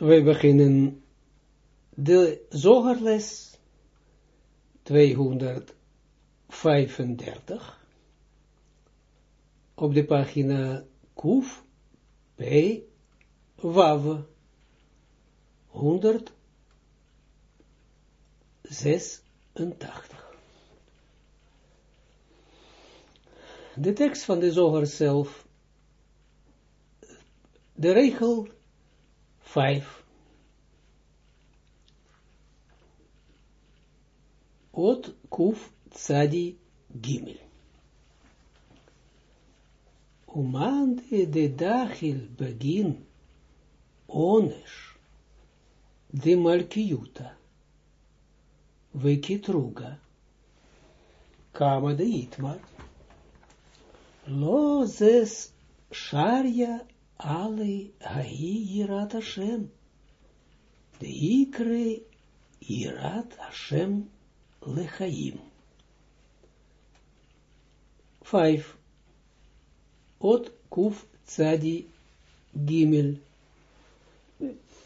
We beginnen de zogerles 235 op de pagina Kuf P Wav 186. De tekst van de zoger zelf, de regel 5. Ot kuf tzadi gimel. Umande de dachil begin onesh de malkiuta vekitruga kama de itmar lo sharia Ali Hai Yirat Hashem. De Ikre Yirat Hashem Lechaim. Vijf. Ot Kuf Tzadi Gimel.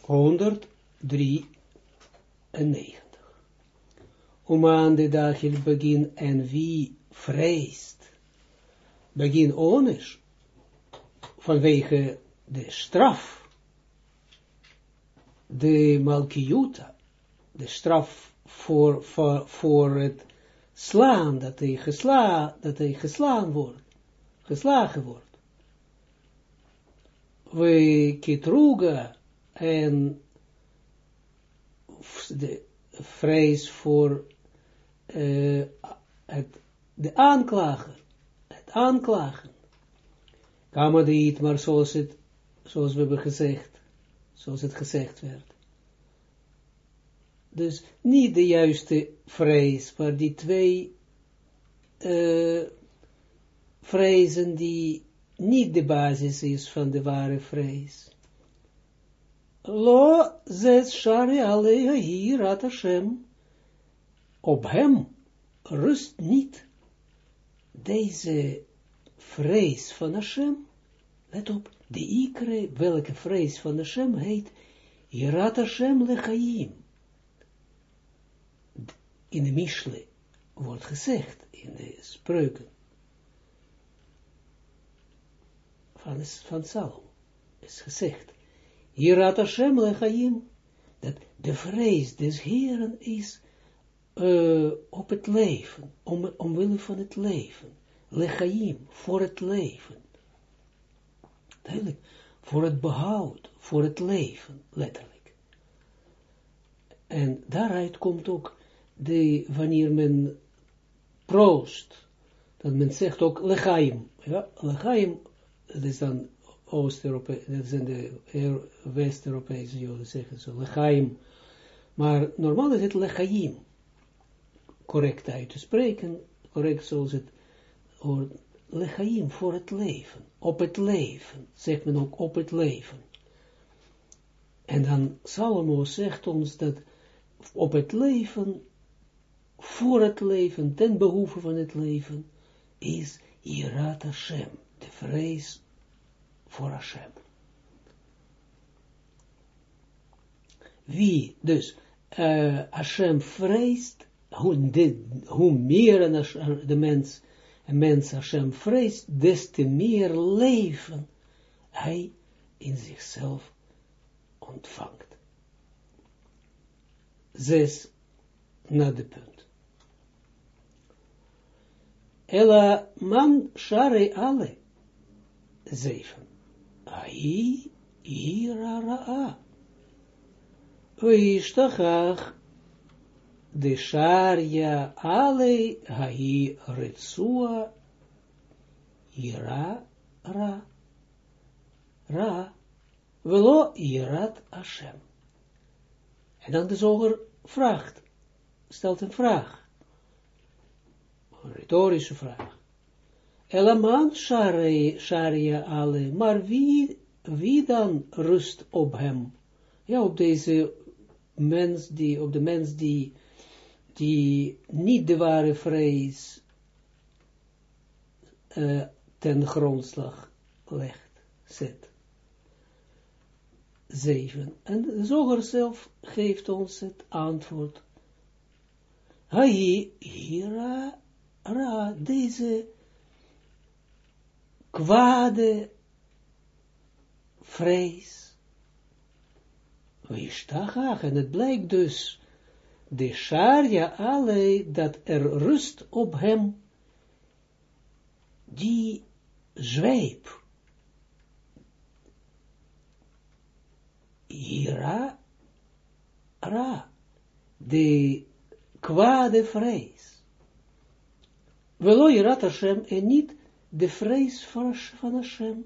193. Om aan de dagil begin en wie vreest, begin ones, vanwege de straf, de Malkiuta, de straf voor, voor, voor het slaan, dat hij, gesla, dat hij geslaan wordt, geslagen wordt. We kitruga en de vrees voor uh, het, de aanklager, het aanklagen. Kamadit, maar zoals het, zoals we hebben gezegd, zoals het gezegd werd. Dus niet de juiste vrees, maar die twee uh, vrezen die niet de basis is van de ware vrees. Lo zet shari alea hier Hashem. Op hem rust niet deze vrees van Hashem, let op, de ikre, welke vrees van Hashem heet, Yirat Hashem lechaim. In de Mishle wordt gezegd, in de spreuken, van, van Salom, is gezegd, Yirat Hashem lechaim, dat de vrees des Heeren is uh, op het leven, om, omwille van het leven lechaim, voor het leven. Duidelijk, voor het behoud, voor het leven, letterlijk. En daaruit komt ook, de, wanneer men proost, dat men zegt ook lechaim. Ja, lechaim, dat is dan Oost-Europese, dat zijn de West-Europese joden zeggen zo, lechaim. Maar normaal is het lechaim. Correct uit te spreken, correct zoals het voor lechaim, voor het leven, op het leven, zegt men ook op het leven. En dan Salomo zegt ons dat op het leven, voor het leven, ten behoeve van het leven, is Irat Hashem, de vrees voor Hashem. Wie dus uh, Hashem vreest, de, hoe meer de mens een mens Hashem vreest, des te meer leven hij in zichzelf ontvangt. Zes, na de punt. Ella man share alle. Zeven. Ai ira ra'a. Oishtachach de sharia ale hai retsua ira ra ra velo irat Hashem. En dan de zoger vraagt, stelt een vraag, een retorische vraag. Elaman sharia ale, maar wie, wie dan rust op hem? Ja, op deze mens die, op de mens die die niet de ware vrees uh, ten grondslag legt, zet. 7. En de zoger zelf geeft ons het antwoord. Hai, hira, ra, deze kwade vrees. Wishtachach, en het blijkt dus, de sharia alle, dat er rust op hem, die zweep. Ira, ra, de kwade vrees. Velo Yirat Hashem en niet de vrees van Hashem.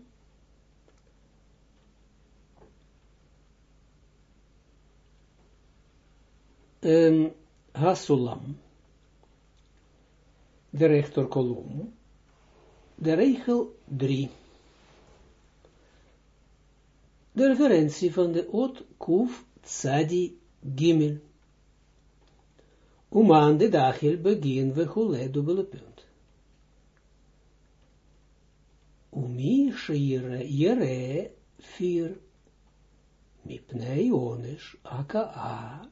Um, Hasulam, de rechterkolom, de regel 3. De referentie van de Ot Kuf Tzadi Gimel. Uman de dachil begin we hule dubbele punt. Umi shire jere vier mipnei onesh aka a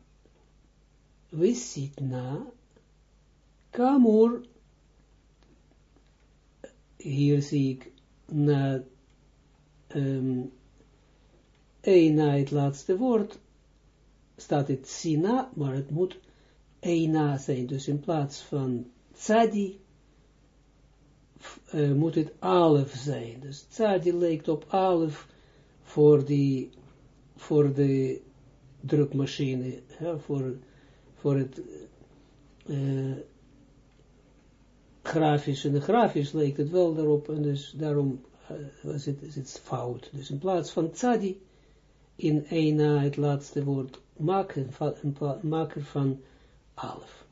visitna kamur hier zie ik na um, na het laatste woord staat het sina, maar het moet Eina zijn, dus in plaats van tzadi, uh, moet het alef zijn. Dus tzadi lijkt op alef voor, voor de drukmachine, voor, voor het uh, grafisch. En de grafisch lijkt het wel daarop, en dus daarom het, is het fout. Dus in plaats van tzadi, in Eina het laatste woord, maken van, maker van alf.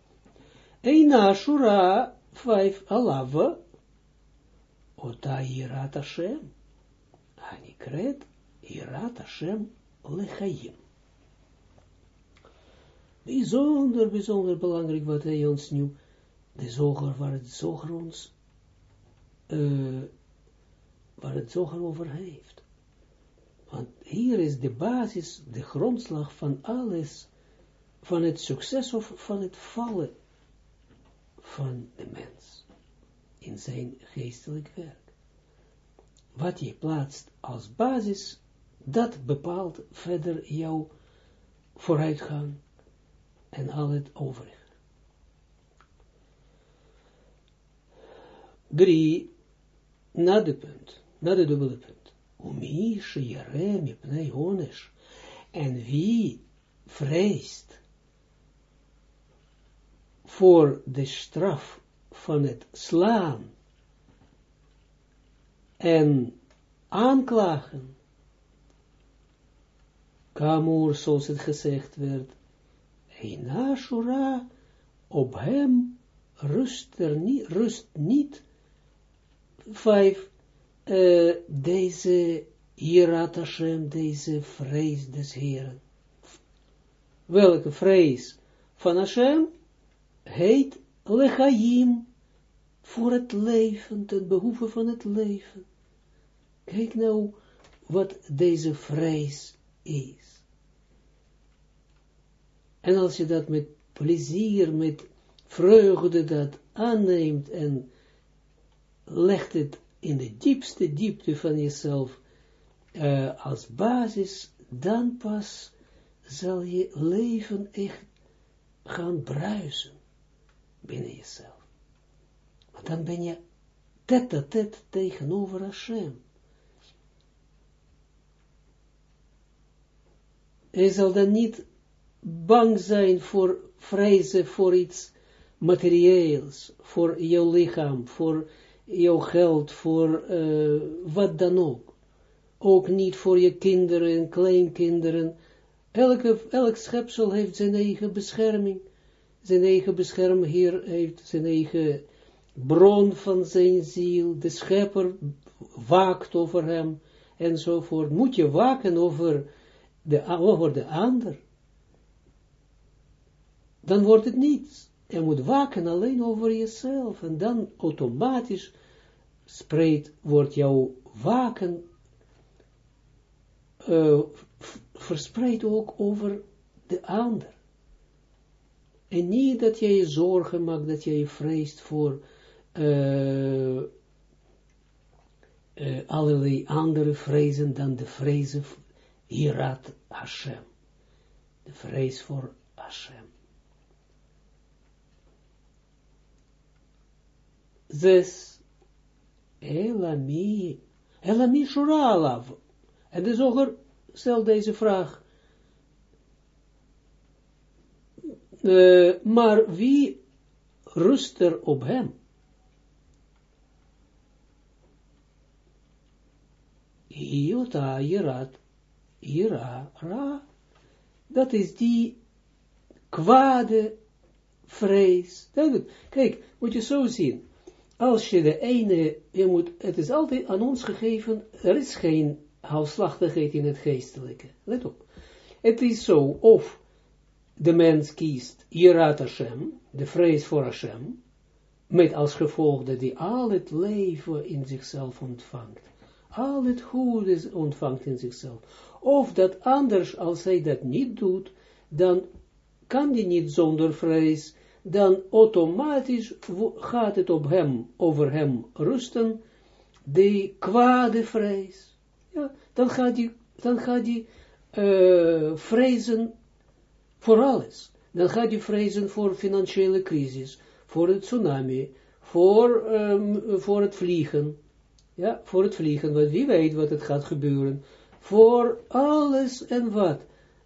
Eina shura vijf alava, ota irat Hashem, hanikret irat Hashem lechayim. Bijzonder, bijzonder belangrijk wat hij ons nu, de zoger, waar het zoger ons, uh, waar het zoger over heeft. Want hier is de basis, de grondslag van alles van het succes of van het vallen van de mens in zijn geestelijk werk. Wat je plaatst als basis, dat bepaalt verder jouw vooruitgang en al het overige. Drie, na de punt, na de dubbele punt. Umi sheyare pnei honesh. En wie vreest voor de straf van het slaan en aanklagen, Kamur, zoals het gezegd werd, Eina Shura, op hem rust, er niet, rust niet, vijf, uh, deze Hirat Hashem, deze vrees des Heren. Welke vrees van Hashem? heet lechaim, voor het leven, ten behoeve van het leven. Kijk nou wat deze vrees is. En als je dat met plezier, met vreugde dat aanneemt en legt het in de diepste diepte van jezelf uh, als basis, dan pas zal je leven echt gaan bruisen binnen jezelf. Want dan ben je tet tet tegenover Hashem. Je zal dan niet bang zijn voor vrezen voor iets materieels, voor jouw lichaam, voor jouw geld, voor uh, wat dan ook. Ook niet voor je kinderen en kleinkinderen. Elke, elk schepsel heeft zijn eigen bescherming zijn eigen beschermheer heeft, zijn eigen bron van zijn ziel, de schepper waakt over hem, enzovoort. Moet je waken over de, over de ander, dan wordt het niets. Je moet waken alleen over jezelf, en dan automatisch spreekt, wordt jouw waken uh, verspreid ook over de ander. En niet dat jij je zorgen maakt, dat jij je vreest voor uh, allerlei andere vrezen dan de vrezen Hirat Hashem. De vrees voor Hashem. Zes. Elami. Elami Shuralav. En de zoger stelt deze vraag. Uh, maar wie rust er op hem? Iota, Irat, Ira, Ra. Dat is die kwade vrees. Kijk, moet je zo zien. Als je de ene, je moet, het is altijd aan ons gegeven, er is geen halfslachtigheid in het geestelijke. Let op. Het is zo, of de mens kiest Yirat Hashem, de vrees voor Hashem, met als gevolg dat hij al het leven in zichzelf ontvangt. Al het goede ontvangt in zichzelf. Of dat anders, als hij dat niet doet, dan kan hij niet zonder vrees, dan automatisch gaat het op hem, over hem rusten, de kwade vrees. Ja, dan gaat hij, dan gaat hij uh, vrezen voor alles. Dan gaat hij vrezen voor financiële crisis, voor het tsunami, voor, um, voor het vliegen. Ja, voor het vliegen, want wie weet wat het gaat gebeuren. Voor alles en wat.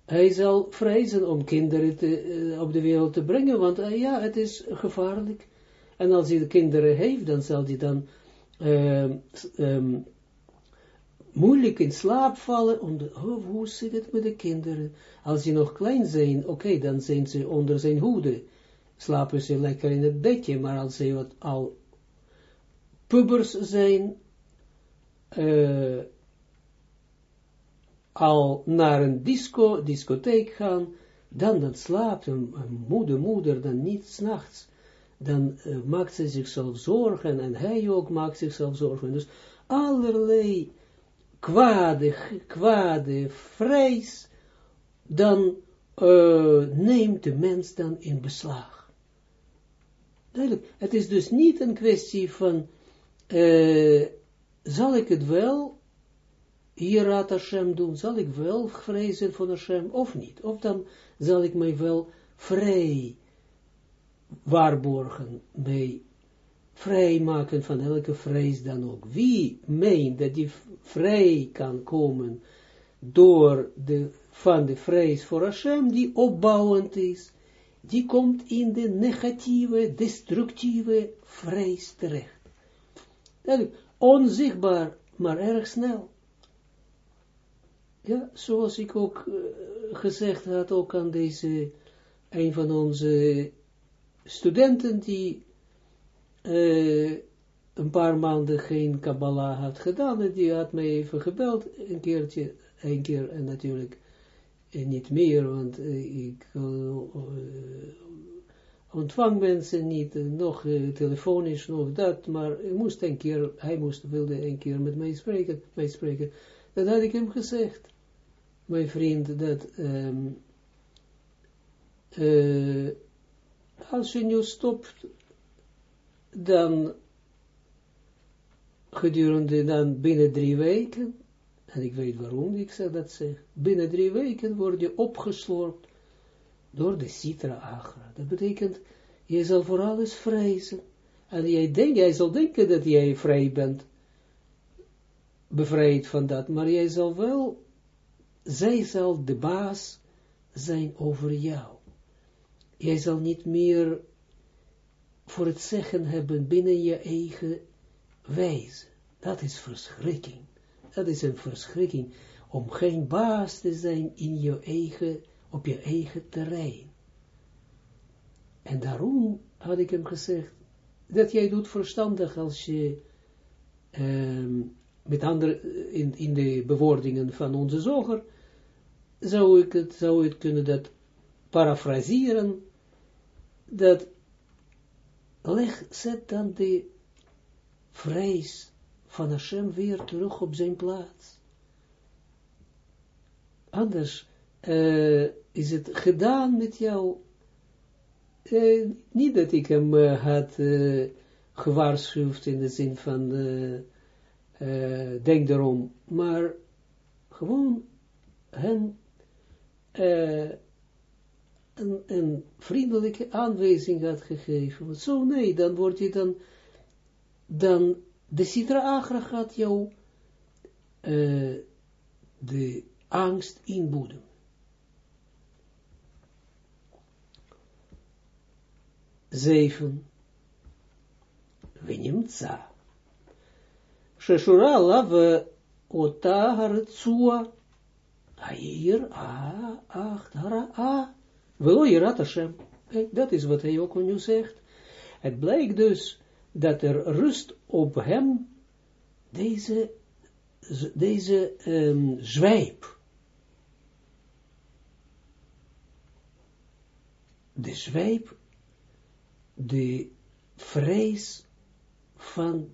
Hij zal vrezen om kinderen te, uh, op de wereld te brengen, want uh, ja, het is gevaarlijk. En als hij de kinderen heeft, dan zal hij dan uh, um, moeilijk in slaap vallen, om de, oh, hoe zit het met de kinderen? Als ze nog klein zijn, oké, dan zijn ze onder zijn hoede, slapen ze lekker in het bedje, maar als ze wat al pubers zijn, uh, al naar een disco, discotheek gaan, dan dan slaapt een, een moeder, moeder dan niet s'nachts, dan uh, maakt ze zichzelf zorgen en hij ook maakt zichzelf zorgen. Dus allerlei kwade, kwade vrees, dan uh, neemt de mens dan in beslag. Duidelijk, het is dus niet een kwestie van, uh, zal ik het wel, Hierat Hashem doen, zal ik wel vrezen van Hashem of niet? Of dan zal ik mij wel vrij waarborgen, mij vrijmaken van elke vrees dan ook. Wie meent dat die vrij kan komen door de, van de vrees voor Hashem, die opbouwend is, die komt in de negatieve, destructieve vrees terecht. Onzichtbaar, maar erg snel. Ja, zoals ik ook uh, gezegd had, ook aan deze, een van onze studenten die uh, een paar maanden geen Kabbalah had gedaan, en die had mij even gebeld, een keertje, een keer, en natuurlijk niet meer, want uh, ik ontvang mensen niet, nog telefonisch, nog dat, maar moest een keer, hij moest, wilde een keer met mij spreken, mij spreken, dat had ik hem gezegd, mijn vriend, dat um, als je nu stopt dan gedurende dan binnen drie weken, en ik weet waarom ik zeg dat zeg, binnen drie weken word je opgeslorpt door de citra agra. Dat betekent, je zal voor alles vrezen. En jij, denk, jij zal denken dat jij vrij bent, bevrijd van dat, maar jij zal wel, zij zal de baas zijn over jou. Jij zal niet meer voor het zeggen hebben binnen je eigen wijze. Dat is verschrikking. Dat is een verschrikking om geen baas te zijn in je eigen, op je eigen terrein. En daarom had ik hem gezegd, dat jij doet verstandig als je, um, met andere, in, in de bewoordingen van onze zoger, zou ik het, zou kunnen dat parafraseren, dat leg, zet dan de vrees van Hashem weer terug op zijn plaats. anders uh, is het gedaan met jou. Uh, niet dat ik hem uh, had gewaarschuwd in de zin van denk erom, maar gewoon hen een, een, vriendelijke aanwijzing had gegeven. Zo nee, dan word je dan, dan de Sitra Agra gaat jou de angst inboeden. Zeven. Venimtza. Sheshura hartsua. Air, a, acht, hara, a. Velo jirat Hashem. Dat is wat hij ook nu zegt. Het blijkt dus dat er rust op hem deze, deze um, zwijp. De zwijp de vrees van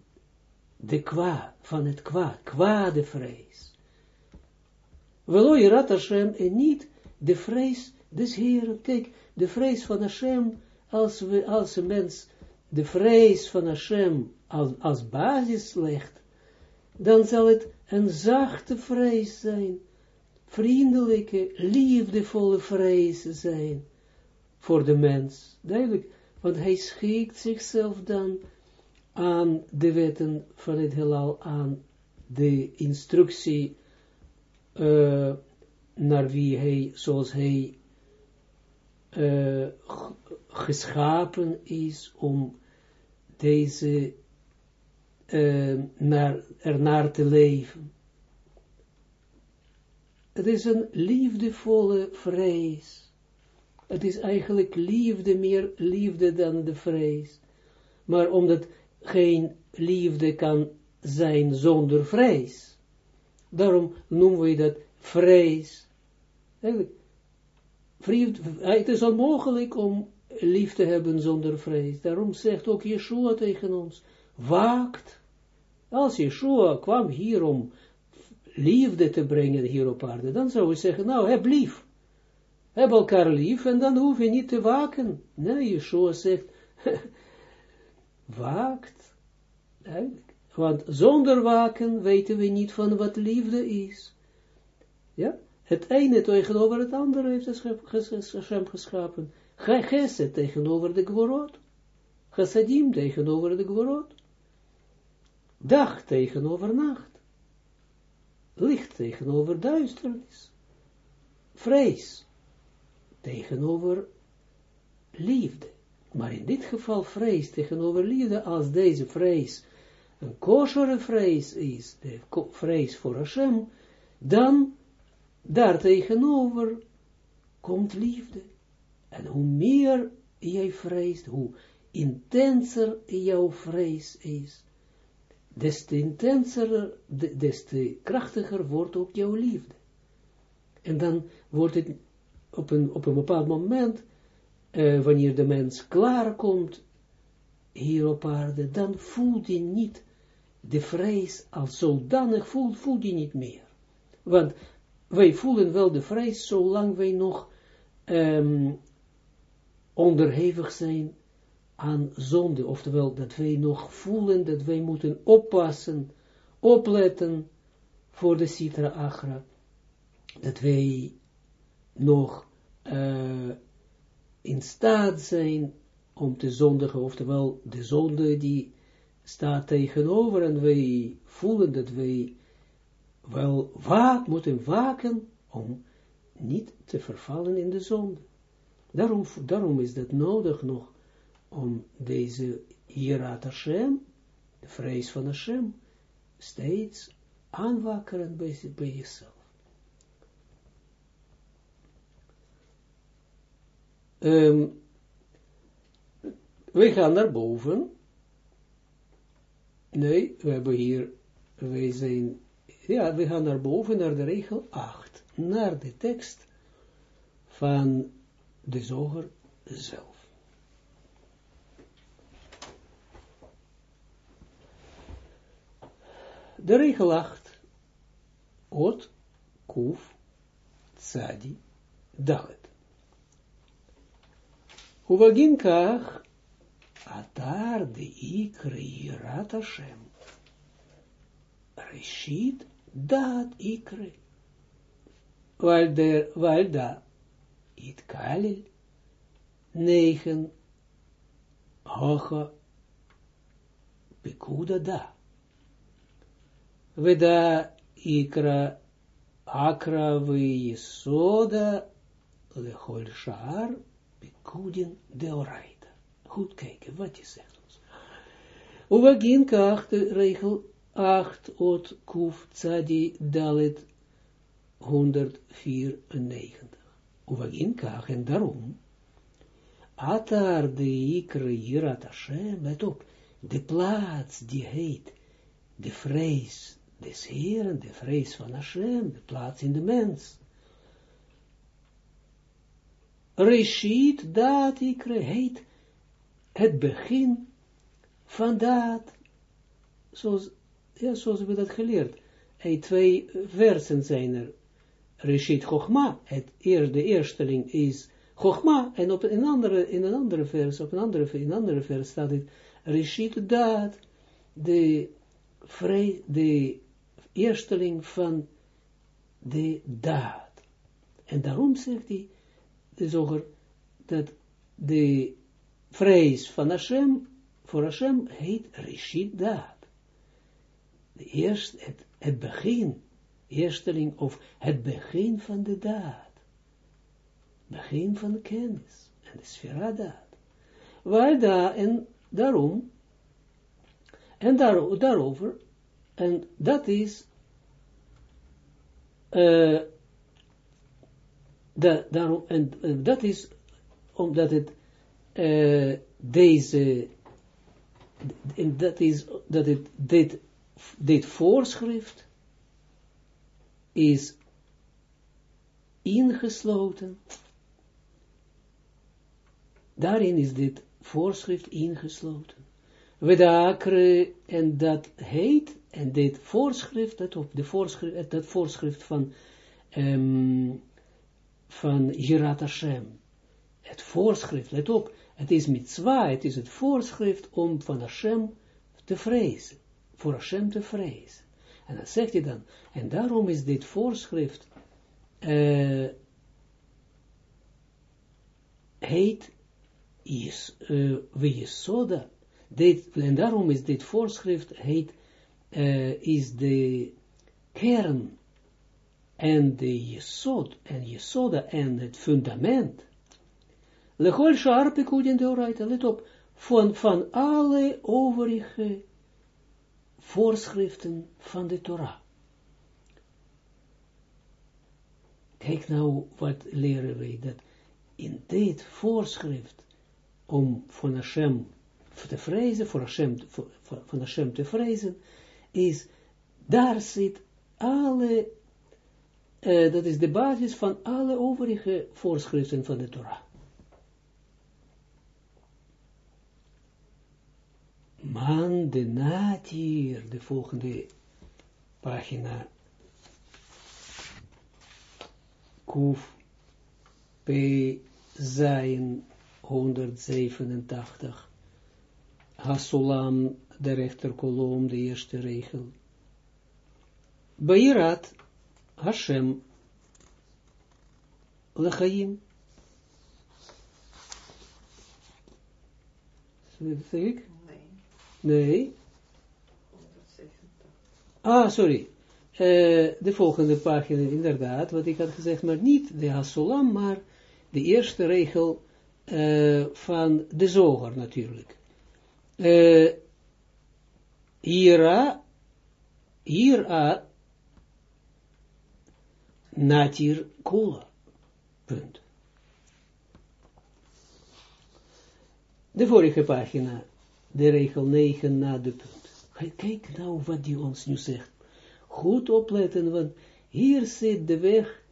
de kwa, van het kwaad, kwade vrees. Velo Yirat Hashem en niet de vrees des Heeren. Kijk, de vrees van Hashem, als, we, als een mens de vrees van Hashem als, als basis legt, dan zal het een zachte vrees zijn, vriendelijke, liefdevolle vrees zijn voor de mens. Duidelijk, want hij schikt zichzelf dan aan de wetten van het heelal, aan de instructie uh, naar wie hij, zoals hij uh, geschapen is om deze uh, naar, ernaar te leven. Het is een liefdevolle vrees het is eigenlijk liefde, meer liefde dan de vrees. Maar omdat geen liefde kan zijn zonder vrees. Daarom noemen we dat vrees. Het is onmogelijk om lief te hebben zonder vrees. Daarom zegt ook Yeshua tegen ons, waakt. Als Yeshua kwam hier om liefde te brengen hier op aarde, dan zou hij zeggen, nou, heb lief heb elkaar lief en dan hoef je niet te waken. Nee, Yeshua zegt, waakt. Want zonder waken weten we niet van wat liefde is. Ja, het ene tegenover het andere heeft Hashem geschapen. Geset tegenover de gworot. Chassadim tegenover de gworot. Dag tegenover nacht. Licht tegenover duisternis. Vrees tegenover liefde. Maar in dit geval vrees tegenover liefde, als deze vrees een koshere vrees is, de vrees voor Hashem, dan daar tegenover komt liefde. En hoe meer jij vreest, hoe intenser jouw vrees is, des te intenser, des te krachtiger wordt ook jouw liefde. En dan wordt het op een, op een bepaald moment, uh, wanneer de mens klaarkomt hier op aarde, dan voelt hij niet de vrees als zodanig, voelt, voelt hij niet meer. Want wij voelen wel de vrees zolang wij nog um, onderhevig zijn aan zonde, oftewel dat wij nog voelen dat wij moeten oppassen, opletten voor de Sitra Agra, dat wij nog uh, in staat zijn om te zondigen, oftewel de zonde die staat tegenover en wij voelen dat wij wel waak, moeten waken om niet te vervallen in de zonde. Daarom, daarom is dat nodig nog om deze Hirat Hashem, de vrees van Hashem, steeds aanwakkeren bij, bij jezelf. Um, we gaan naar boven. Nee, we hebben hier, wij zijn, ja, we gaan naar boven, naar de regel 8. Naar de tekst van de zoger zelf. De regel 8, Ot, Kuf, tzadi dalet. Uvagin kach, atar de ikre yirat Hashem. Dat ikre. Weil der, weil da, it kalil, negen, hoge, pekuda da. Veda ikra, akra vi yesoda, lechol shar, pekudin deoraita. Goed kijken wat je zegt ons. Uvagin kacht, regel 8, ot, kuf, tzadi, dalet, 194. Uvagin kach, en daarom, atar de ikre jirat Hashem, let op, de plaats die heet, de vrees des Heeren, de vrees van Hashem, de plaats in de mens. Reshit, dat ikre, heet, het begin van dat, zoals, ja, zoals we dat geleerd. Hey, twee versen zijn er. Reshit Chochma, het eer, de eersteling is Chochma, en op een andere, in een andere vers, op een andere, in een andere vers staat het Reshit dat, de, vrij, de eersteling van de daad. En daarom zegt hij, de zoger, dat de vrees van Hashem, voor Hashem heet Rishit Daad. De eerste, het, het begin, eersteling of het begin van de daad. Begin van kennis en de sfera daad. Waar daar, en daarom, en daar, daarover, en dat is, uh, da, daarom, en uh, dat is omdat het uh, deze, en dat is, dat het, dit, dit voorschrift is ingesloten, daarin is dit voorschrift ingesloten. Wedakre, en dat heet, en dit voorschrift, dat op de voorschrift, dat voorschrift van, um, van Hashem, het voorschrift, let op, het is mitzwa, het is het voorschrift om van Hashem te vrezen, voor Hashem te vrezen. En dan zegt hij dan, en daarom is dit voorschrift, uh, heet, is, uh, we soda, dit, en daarom is dit voorschrift, heet, uh, is de kern, en de jesod, en jesoda, en het fundament, Lechol pekudin de oraita, let op, van, van alle overige voorschriften van de Torah. Kijk nou, wat leren wij, dat in dit voorschrift, om van Hashem te vrezen, voor Hashem, voor, van Hashem te vrezen, is, daar zit alle, dat is de basis van alle overige voorschriften van de Torah. Man de natier, de volgende pagina, Kuf P. Zijn 187, Hasulam, de rechterkolom, de eerste regel. Beirat Hashem Lechaim. Zeg ik? Nee. Ah, sorry. Uh, de volgende pagina, inderdaad, wat ik had gezegd, maar niet de Hasolam, maar de eerste regel uh, van de zoger natuurlijk. Uh, Ira, Ira, Natir Kula. Punt. De vorige pagina de regel 9 na de punt. Kijk nou wat die ons nu zegt. Goed opletten, want hier zit de weg,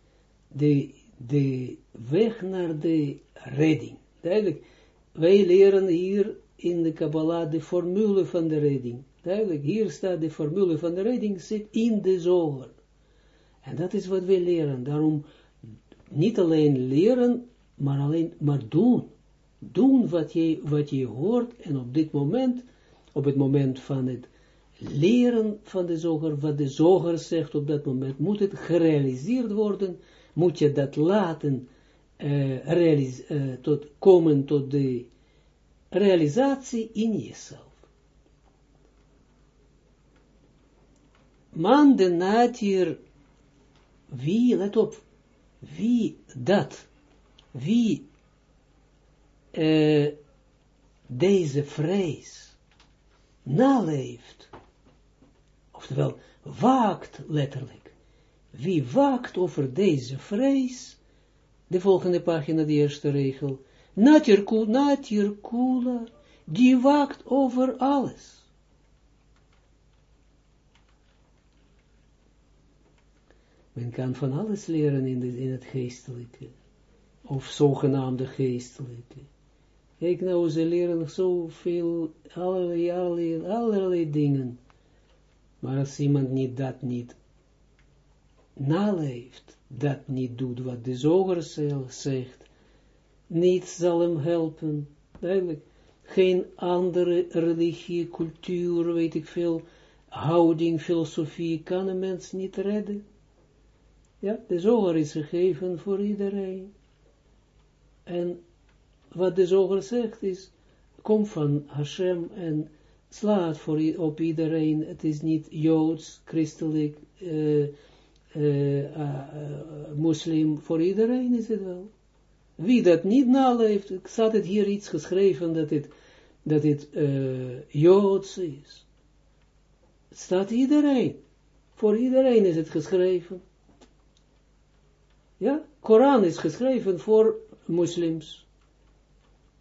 de, de weg naar de redding. Duidelijk, wij leren hier in de Kabbalah de formule van de redding. Duidelijk, hier staat de formule van de redding, zit in de zoger. En dat is wat wij leren. Daarom niet alleen leren, maar alleen maar doen. Doen wat je, wat je hoort en op dit moment, op het moment van het leren van de zoger, wat de zoger zegt op dat moment, moet het gerealiseerd worden, moet je dat laten uh, uh, tot, komen tot de realisatie in jezelf. Man de natuur, wie, let op, wie dat, wie uh, deze vrees naleeft, oftewel waakt letterlijk, wie waakt over deze vrees, de volgende pagina, de eerste regel, Natirkula, die waakt over alles. Men kan van alles leren in, in het geestelijke, of zogenaamde geestelijke. Kijk nou, ze leren zoveel, allerlei, allerlei, allerlei dingen. Maar als iemand niet dat niet naleeft, dat niet doet wat de zoger zegt, niets zal hem helpen. Duidelijk. Geen andere religie, cultuur, weet ik veel, houding, filosofie kan een mens niet redden. Ja, de zoger is gegeven voor iedereen. En wat de zoger zegt is, kom van Hashem en slaat voor, op iedereen. Het is niet Joods, christelijk, uh, moslim, voor iedereen is het wel. Wie dat niet naleeft, zat het hier iets geschreven dat het, dat het Joods is. Staat iedereen. Voor iedereen is het geschreven. Ja, Koran is geschreven voor moslims.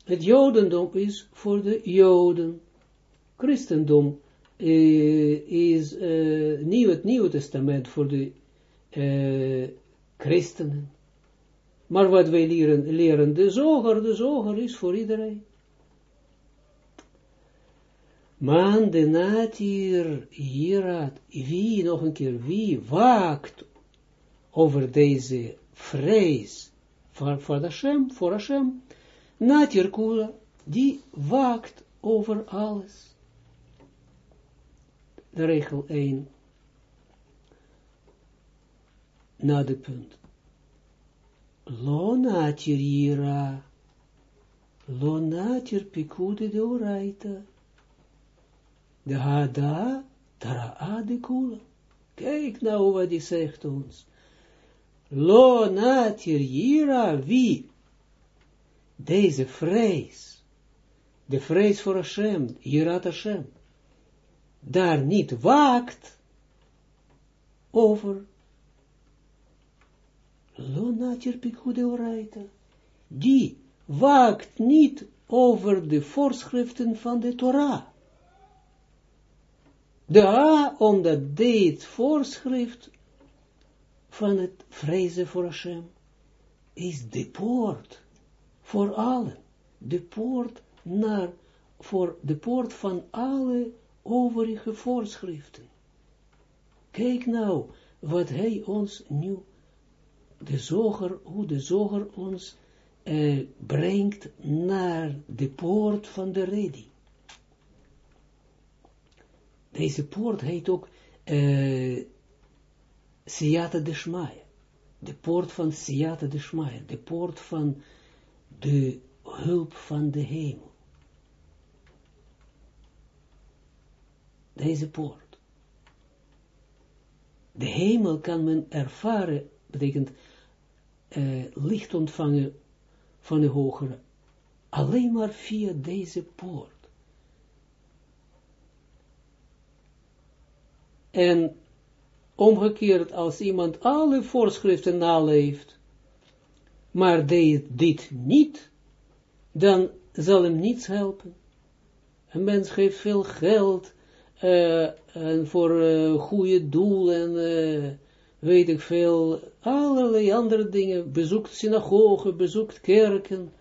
Het jodendom is voor de joden. Christendom uh, is uh, nieuw, het Nieuwe Testament voor de uh, christenen. Maar wat wij leren, leren de zoger, de zoger is voor iedereen. Man de natuur hierat, wie, nog een keer, wie waakt over deze vrees voor, voor Hashem, voor Hashem, Natirkula, die waakt over alles. De regel 1, na de punt. Lo natir ira, lo natir pikude de oraita, de hada tara de kula. Kijk nou wat die zegt ons. Lo natir ira, wie? Deze vrees, de vrees voor Hashem, Jirat Hashem, daar niet waakt over Lo natir pikude oraita, die waakt niet over de voorschriften van de Torah. Da, omdat dit voorschrift van het vrezen voor Hashem, is de poort voor allen. De poort naar, voor de poort van alle overige voorschriften. Kijk nou, wat hij ons nu, de zoger, hoe de zoger ons uh, brengt naar de poort van de redding. Deze poort heet ook Siyata de Shmaya. De poort van Siyata de Shmaya. De poort van de hulp van de hemel. Deze poort. De hemel kan men ervaren, betekent uh, licht ontvangen van de hogere, alleen maar via deze poort. En omgekeerd, als iemand alle voorschriften naleeft, maar deed dit niet, dan zal hem niets helpen. Een mens geeft veel geld uh, en voor uh, goede doelen, uh, weet ik veel, allerlei andere dingen, bezoekt synagogen, bezoekt kerken,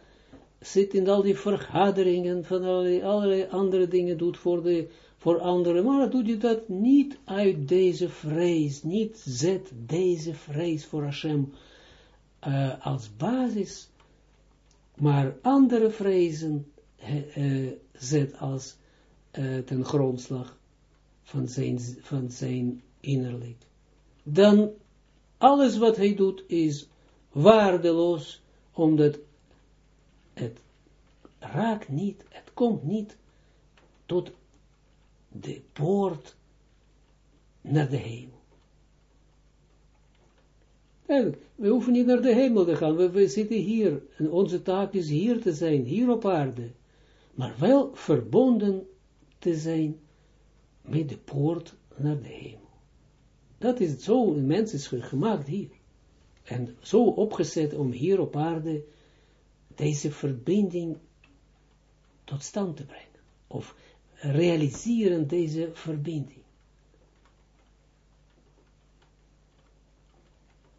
zit in al die vergaderingen van allerlei, allerlei andere dingen, doet voor, de, voor anderen, maar doet je dat niet uit deze vrees, niet zet deze vrees voor Hashem uh, als basis, maar andere vrezen uh, zet als uh, ten grondslag van zijn, van zijn innerlijk. Dan alles wat hij doet is waardeloos, omdat het raakt niet, het komt niet tot de poort naar de hemel. We hoeven niet naar de hemel te gaan, we, zitten hier, en onze taak is hier te zijn, hier op aarde, maar wel verbonden te zijn met de poort naar de hemel. Dat is zo, een mens is gemaakt hier. En zo opgezet om hier op aarde deze verbinding tot stand te brengen. Of realiseren deze verbinding.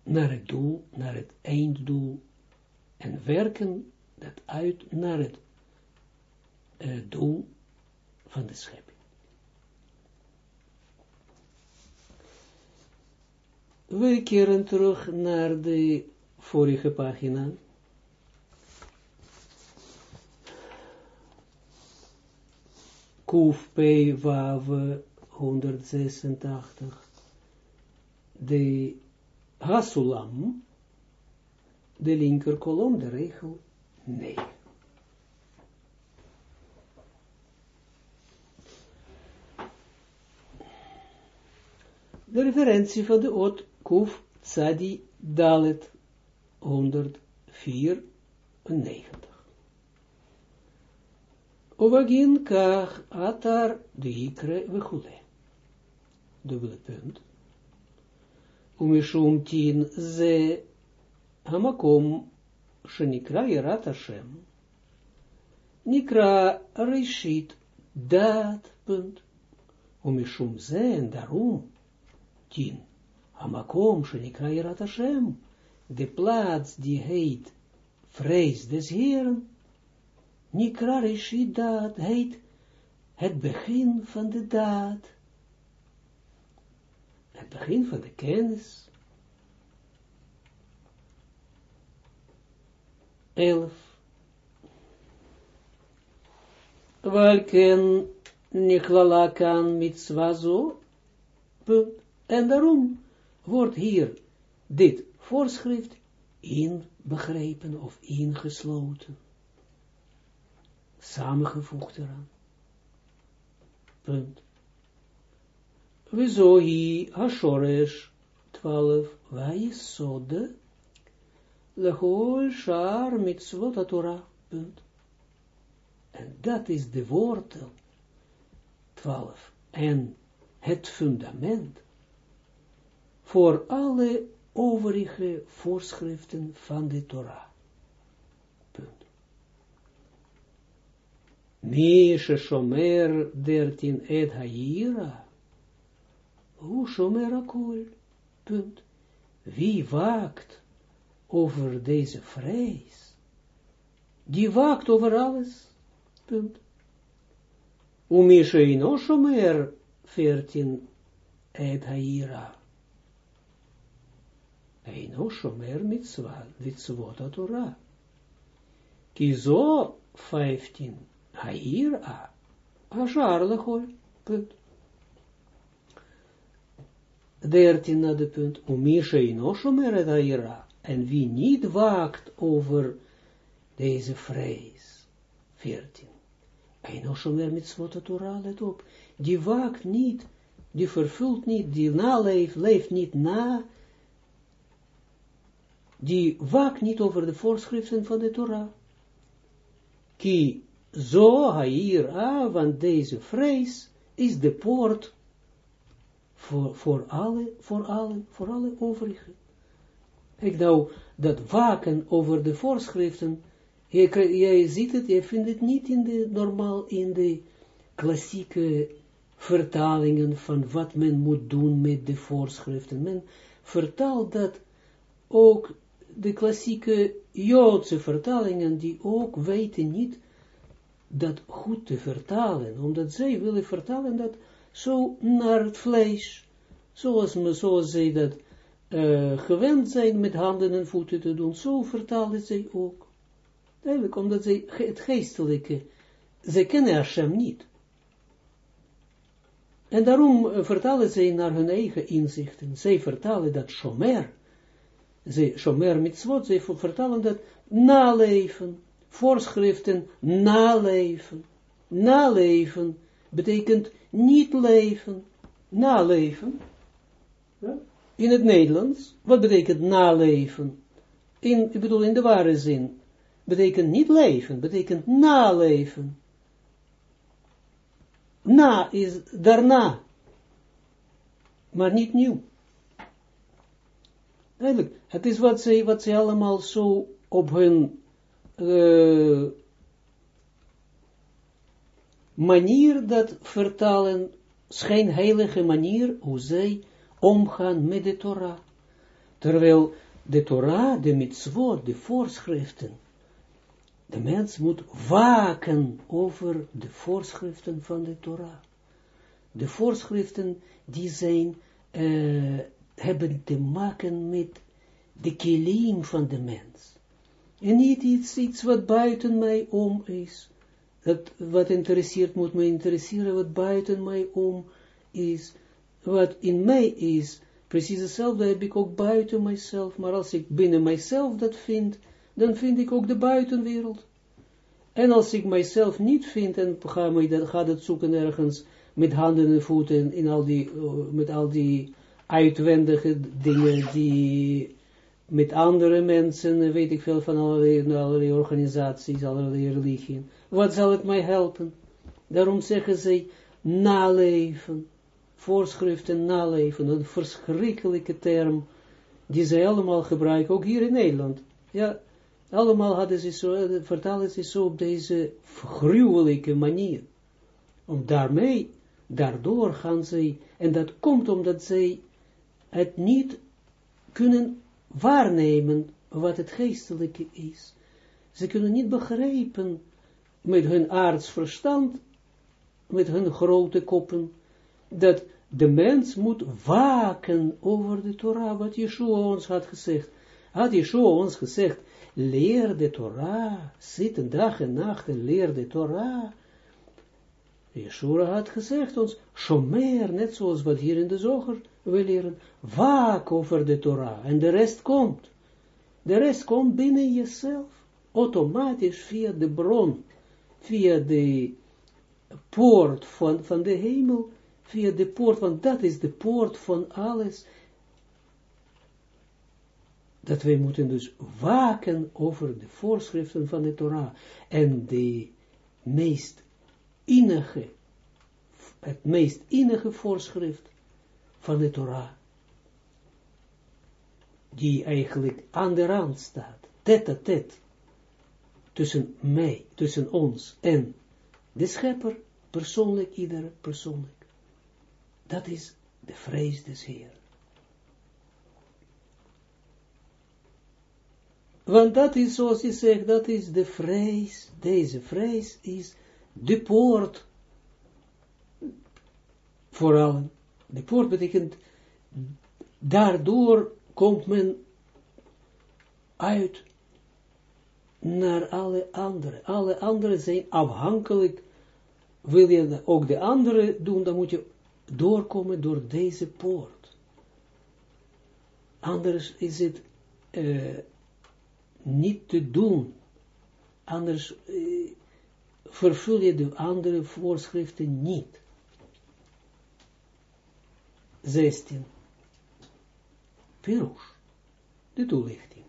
Naar het doel, naar het einddoel. En werken dat uit naar het uh, doel van de schepping. We keren terug naar de vorige pagina. Kuf P. Wav 186. De Hasulam, de linker kolom, de regel 9. De referentie van de oot Kuf Tzadi Dalet 194. Ovagin kach atar de ikre vechule. Dubbele punt. Umishum tin ze hamakom yerat Hashem. Nikra reshit dat punt. Umishum ze en daarom tin hamakom shenikra yerat Hashem. De plaats die heet Nikra Rishit daad heet het begin van de daad. Het begin van de kennis. Elf. Welken Niklala kan mitzwa zo. En daarom wordt hier dit voorschrift inbegrepen of ingesloten samengevoegd eraan. Punt. We zo hi hashoresh 12 vayisode lechol shar mitzvot Torah. Punt. En dat is de wortel 12 en het fundament voor alle overige voorschriften van de Torah. Mishe shomer dertin et haira. Hoe shomer akol. Punt. Wie waakt over deze vrees? Die waakt over alles. Punt. Umishe ino shomer veertien et haira. Eino shomer mitzvah, mitzvot Torah. Kizo 15 Hair a. Ashar lechol. Punt. Dertien na de punt. En wie niet waakt over deze vrees. Veertien. Inoshomer mitzvot Torah, let op. Die waakt niet, die vervult niet, die naleeft, leeft niet na, die waakt niet over de voorschriften van de Torah. Ki zo hier, ah, want deze vrees is de poort voor, voor alle, voor alle, voor alle overigen. Kijk nou, dat waken over de voorschriften, jij, jij ziet het, jij vindt het niet in de, normaal in de klassieke vertalingen van wat men moet doen met de voorschriften. Men vertaalt dat ook de klassieke Joodse vertalingen, die ook weten niet dat goed te vertalen, omdat zij willen vertalen dat zo naar het vlees, zoals, zoals zij dat uh, gewend zijn met handen en voeten te doen, zo vertalen zij ook. Duidelijk, omdat zij het geestelijke, zij kennen Hashem niet. En daarom uh, vertalen zij naar hun eigen inzichten. Zij vertalen dat Shomer, zij, Shomer mitzvot, zij vertalen dat naleven, voorschriften naleven. Naleven betekent niet leven, naleven. In het Nederlands, wat betekent naleven? In, ik bedoel, in de ware zin, betekent niet leven, betekent naleven. Na is daarna, maar niet nieuw. Eigenlijk, het is wat zij, wat zij allemaal zo op hun uh, manier dat vertalen, schijnheilige manier, hoe zij omgaan met de Torah. Terwijl de Torah, de mitzvot, de voorschriften, de mens moet waken over de voorschriften van de Torah. De voorschriften die zijn, uh, hebben te maken met de kilim van de mens. En niet iets, iets wat buiten mij om is. Dat wat interesseert moet me interesseren, wat buiten mij om is wat in mij is, precies hetzelfde heb ik ook buiten mijzelf, maar als ik binnen mijzelf dat vind, dan vind ik ook de buitenwereld. En als ik mijzelf niet vind, en ga, mij, gaat het zoeken ergens met handen en voeten, in al die, uh, met al die uitwendige dingen die met andere mensen, weet ik veel van allerlei, allerlei organisaties, allerlei religieën. Wat zal het mij helpen? Daarom zeggen ze, naleven voorschriften naleven, een verschrikkelijke term, die zij allemaal gebruiken, ook hier in Nederland. Ja, allemaal hadden ze zo, vertalen ze zo op deze gruwelijke manier. Om daarmee, daardoor gaan zij, en dat komt omdat zij het niet kunnen waarnemen wat het geestelijke is. Ze kunnen niet begrijpen met hun aardsverstand, met hun grote koppen, dat de mens moet waken over de Torah, wat Yeshua ons had gezegd. Had Yeshua ons gezegd, leer de Torah, zit een dag en nacht en leer de Torah. Yeshua had gezegd ons, shomer, net zoals wat hier in de zoger we leren, waak over de Torah, en de rest komt. De rest komt binnen jezelf, automatisch via de bron, via de poort van, van de hemel, via de poort, want dat is de poort van alles. Dat wij moeten dus waken over de voorschriften van de Torah. En de meest innige, het meest innige voorschrift van de Torah, die eigenlijk aan de rand staat, tet tet, tussen mij, tussen ons en de schepper, persoonlijk, iedere persoonlijk. Dat is de vrees des Heer. Want dat is, zoals je zegt, dat is de vrees, deze vrees is de poort voor allen. De poort betekent, daardoor komt men uit naar alle anderen. Alle anderen zijn afhankelijk. Wil je ook de anderen doen, dan moet je doorkomen door deze poort. Anders is het uh, niet te doen. Anders uh, vervul je de andere voorschriften niet. 16. Pirush. De toelichting.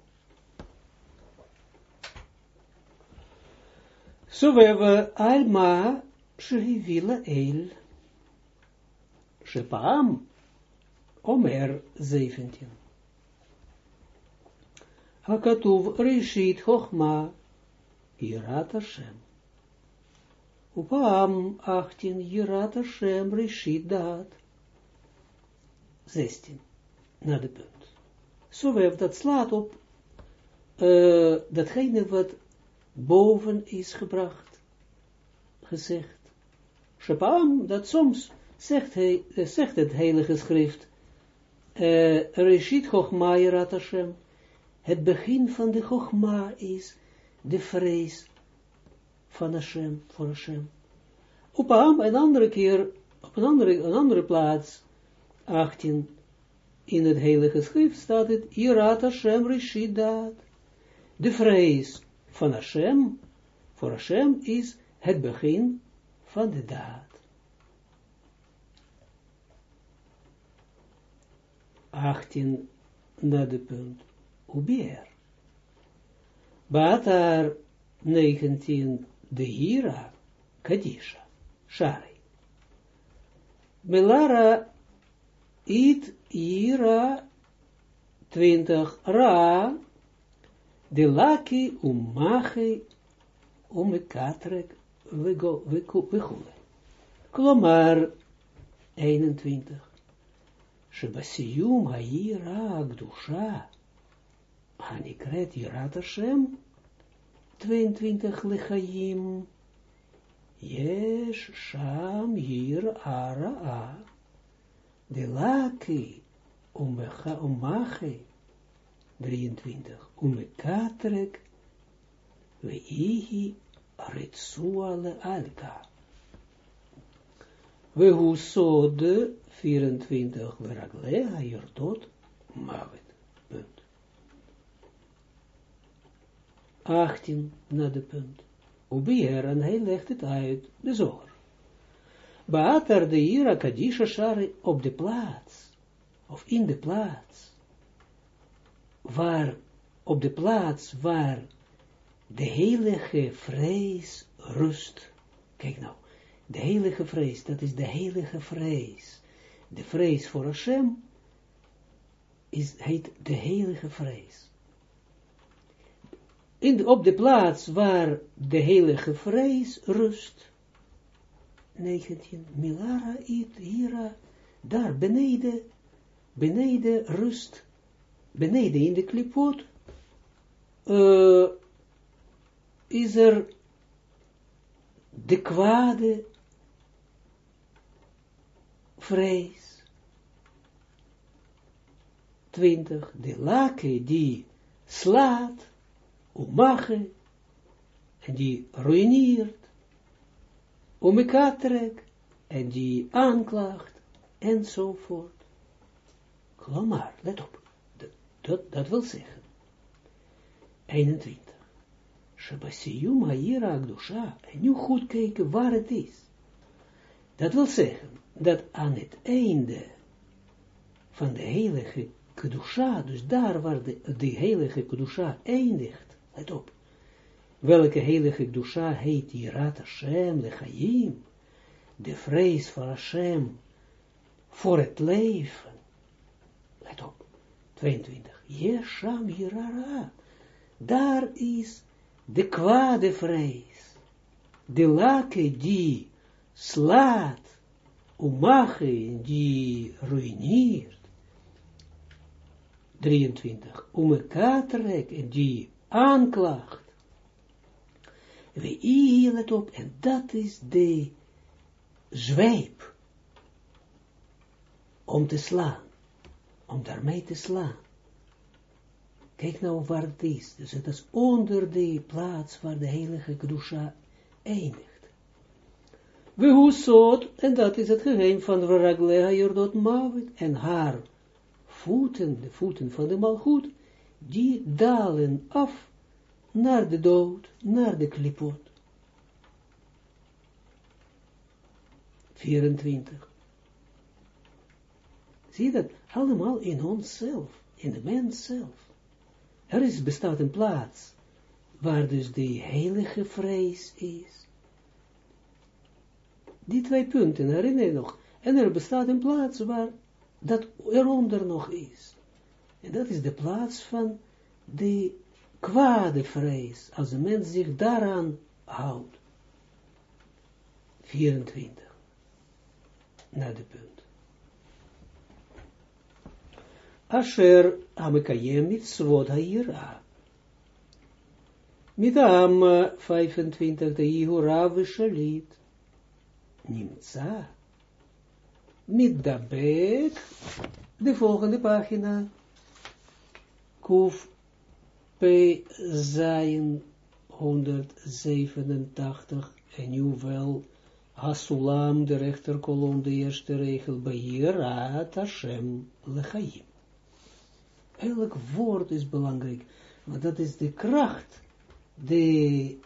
Zo we Alma Shehivila El Shepam, Omer 17. Hakatuv Rishit Chochma, Yirat Hashem. Upam 18, Yirat Hashem Rishit Dat. 16. Na de punt. Zo heeft dat slaat op datgene wat boven is gebracht, gezegd. Shepam, dat soms zegt, hij, zegt het heilige schrift, uh, Reshit Chochma Yirat Hashem, het begin van de Chochma is de vrees van Hashem, voor Hashem. Op een andere keer, op een andere, een andere plaats, 18, in het heilige schrift staat het, Yirat Hashem Reshit Dat. De vrees van Hashem, voor Hashem, is het begin van de daad. 18 naar de punt Ubier. Batar 19 de Hira Kadisha Shari. Melara it Hira 20 Ra de Laki Umache Umekatrek Vegule. Klomar 21 שבסיום העירה הקדושה, הנקראת יראת השם, 22 לחיים, יש שם עיר הרעה, דלקי ומחי, 23. Ume katrek we ihi ritsuale alka. We hu sode 24 veragleha hayordot mavet. Punt. 18 na de punt. Ubier, en hij legt het uit, de zorg. Baater de Ira Kadisha Shari op de plaats, of in de plaats, waar, op de plaats waar de heilige vrees rust. Kijk nou, de heilige vrees, dat is de heilige vrees. De vrees voor Hashem is, heet de heilige vrees. In op de plaats waar de heilige vrees rust, 19, Milara it hira, daar beneden, beneden rust, beneden in de klipot, uh, is er de kwade vrees. 20. De lake die slaat, umache, en die ruïneert, umekatrek, en die aanklaagt, enzovoort. maar, let op, dat, dat, wil zeggen. 21. Shabasiyum ha'ira agdusha, en nu goed kijken waar het is. Dat wil zeggen, dat aan het einde van de heilige Kedusha, dus daar waar de, heilige Kedusha eindigt, let op, welke heilige Kedusha heet Yirat Hashem, Lechaim, de vrees voor Hashem, voor het leven, let op, 22, Yesham Yirara, daar is de kwade vrees, de lake die slaat, Umache, die ruïneert. 23. Umekatrek, die aanklaagt. We hier let op, en dat is de zweep om te slaan, om daarmee te slaan. Kijk nou waar het is. Dus het is onder de plaats waar de heilige Kedusha eindigt. We hoesot, en dat is het geheim van Ragleha Jordot Mavet, en haar voeten, de voeten van de malgoed, die dalen af naar de dood, naar de klipot. 24. Zie dat allemaal in onszelf, in de mens zelf. Er is, bestaat een plaats, waar dus de heilige vrees is, die twee punten, herinner je nog. En er bestaat een plaats waar dat eronder nog is. En dat is de plaats van de kwade vrees, als een mens zich daaraan houdt. 24. Naar de punt. Asher amekayem mitzvot ha'ira. Midam 25 de Ihura v'shalit. Nimtza mit dabek, de volgende pagina, kuf p zijn 187, en nu wel Hasulam, de rechterkolom, de eerste regel, Behirat Hashem Lechaim. Elk woord is belangrijk, want dat is de kracht, de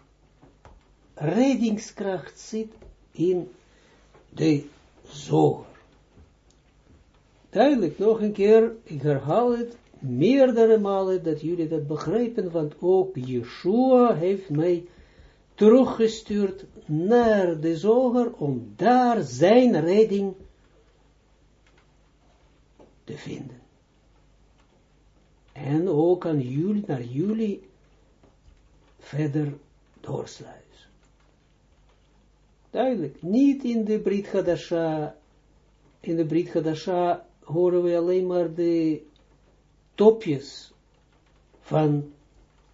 reddingskracht zit in de zoger. Duidelijk, nog een keer, ik herhaal het meerdere malen, dat jullie dat begrijpen, want ook Yeshua heeft mij teruggestuurd naar de zoger, om daar zijn redding te vinden. En ook aan jullie, naar jullie verder doorsluiten. Duidelijk, niet in de Brit Hadasha, in de Brit Hadasha horen we alleen maar de topjes van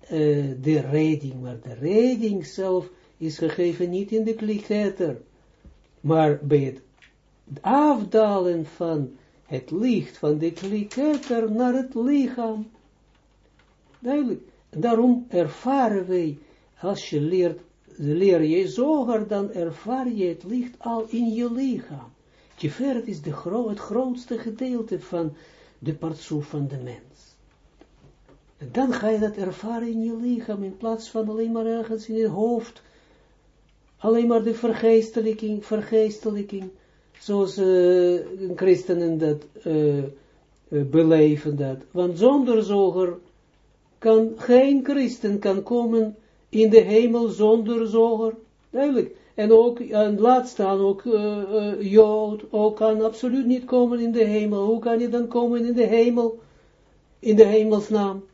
uh, de redding, maar de redding zelf is gegeven niet in de kliketter, maar bij het afdalen van het licht van de kliketter naar het lichaam. Duidelijk. Daarom ervaren wij, als je leert, leer je zoger, dan ervaar je het licht al in je lichaam. Tiferet is de het grootste gedeelte van de partsoef van de mens. En dan ga je dat ervaren in je lichaam, in plaats van alleen maar ergens in je hoofd, alleen maar de vergeestelijking, vergeestelijking, zoals uh, christenen dat uh, uh, beleven dat. Want zonder zoger kan geen christen kan komen in de hemel zonder zoger. Duidelijk. En ook, en laat staan ook Jood, ook kan absoluut niet komen in de hemel. Hoe kan je dan komen in de hemel? In de hemelsnaam.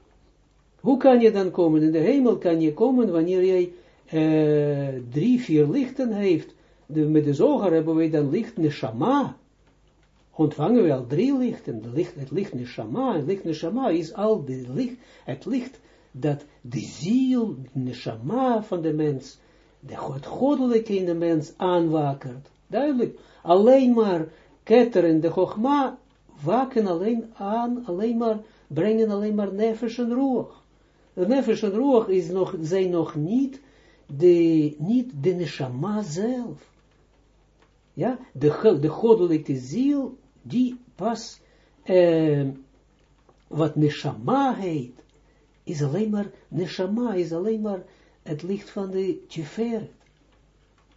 Hoe kan je dan komen? In de hemel kan je komen wanneer jij drie, vier lichten heeft. De, met de zoger hebben wij dan licht neshama. Ontvangen we al drie lichten. De licht, het licht neshama. Het licht neshama is al de licht, het licht dat de ziel, de neshama van de mens, de, het goddelijke in de mens aanwakert. Duidelijk. Alleen maar ketter en de chogma waken alleen aan, alleen maar, brengen alleen maar nefesh en roog. De nefesh en is nog, zijn nog niet de, niet de neshama zelf. Ja, de, de goddelijke ziel, die pas, eh, wat neshama heet, is alleen maar, neshama is alleen maar het licht van de Tiferet.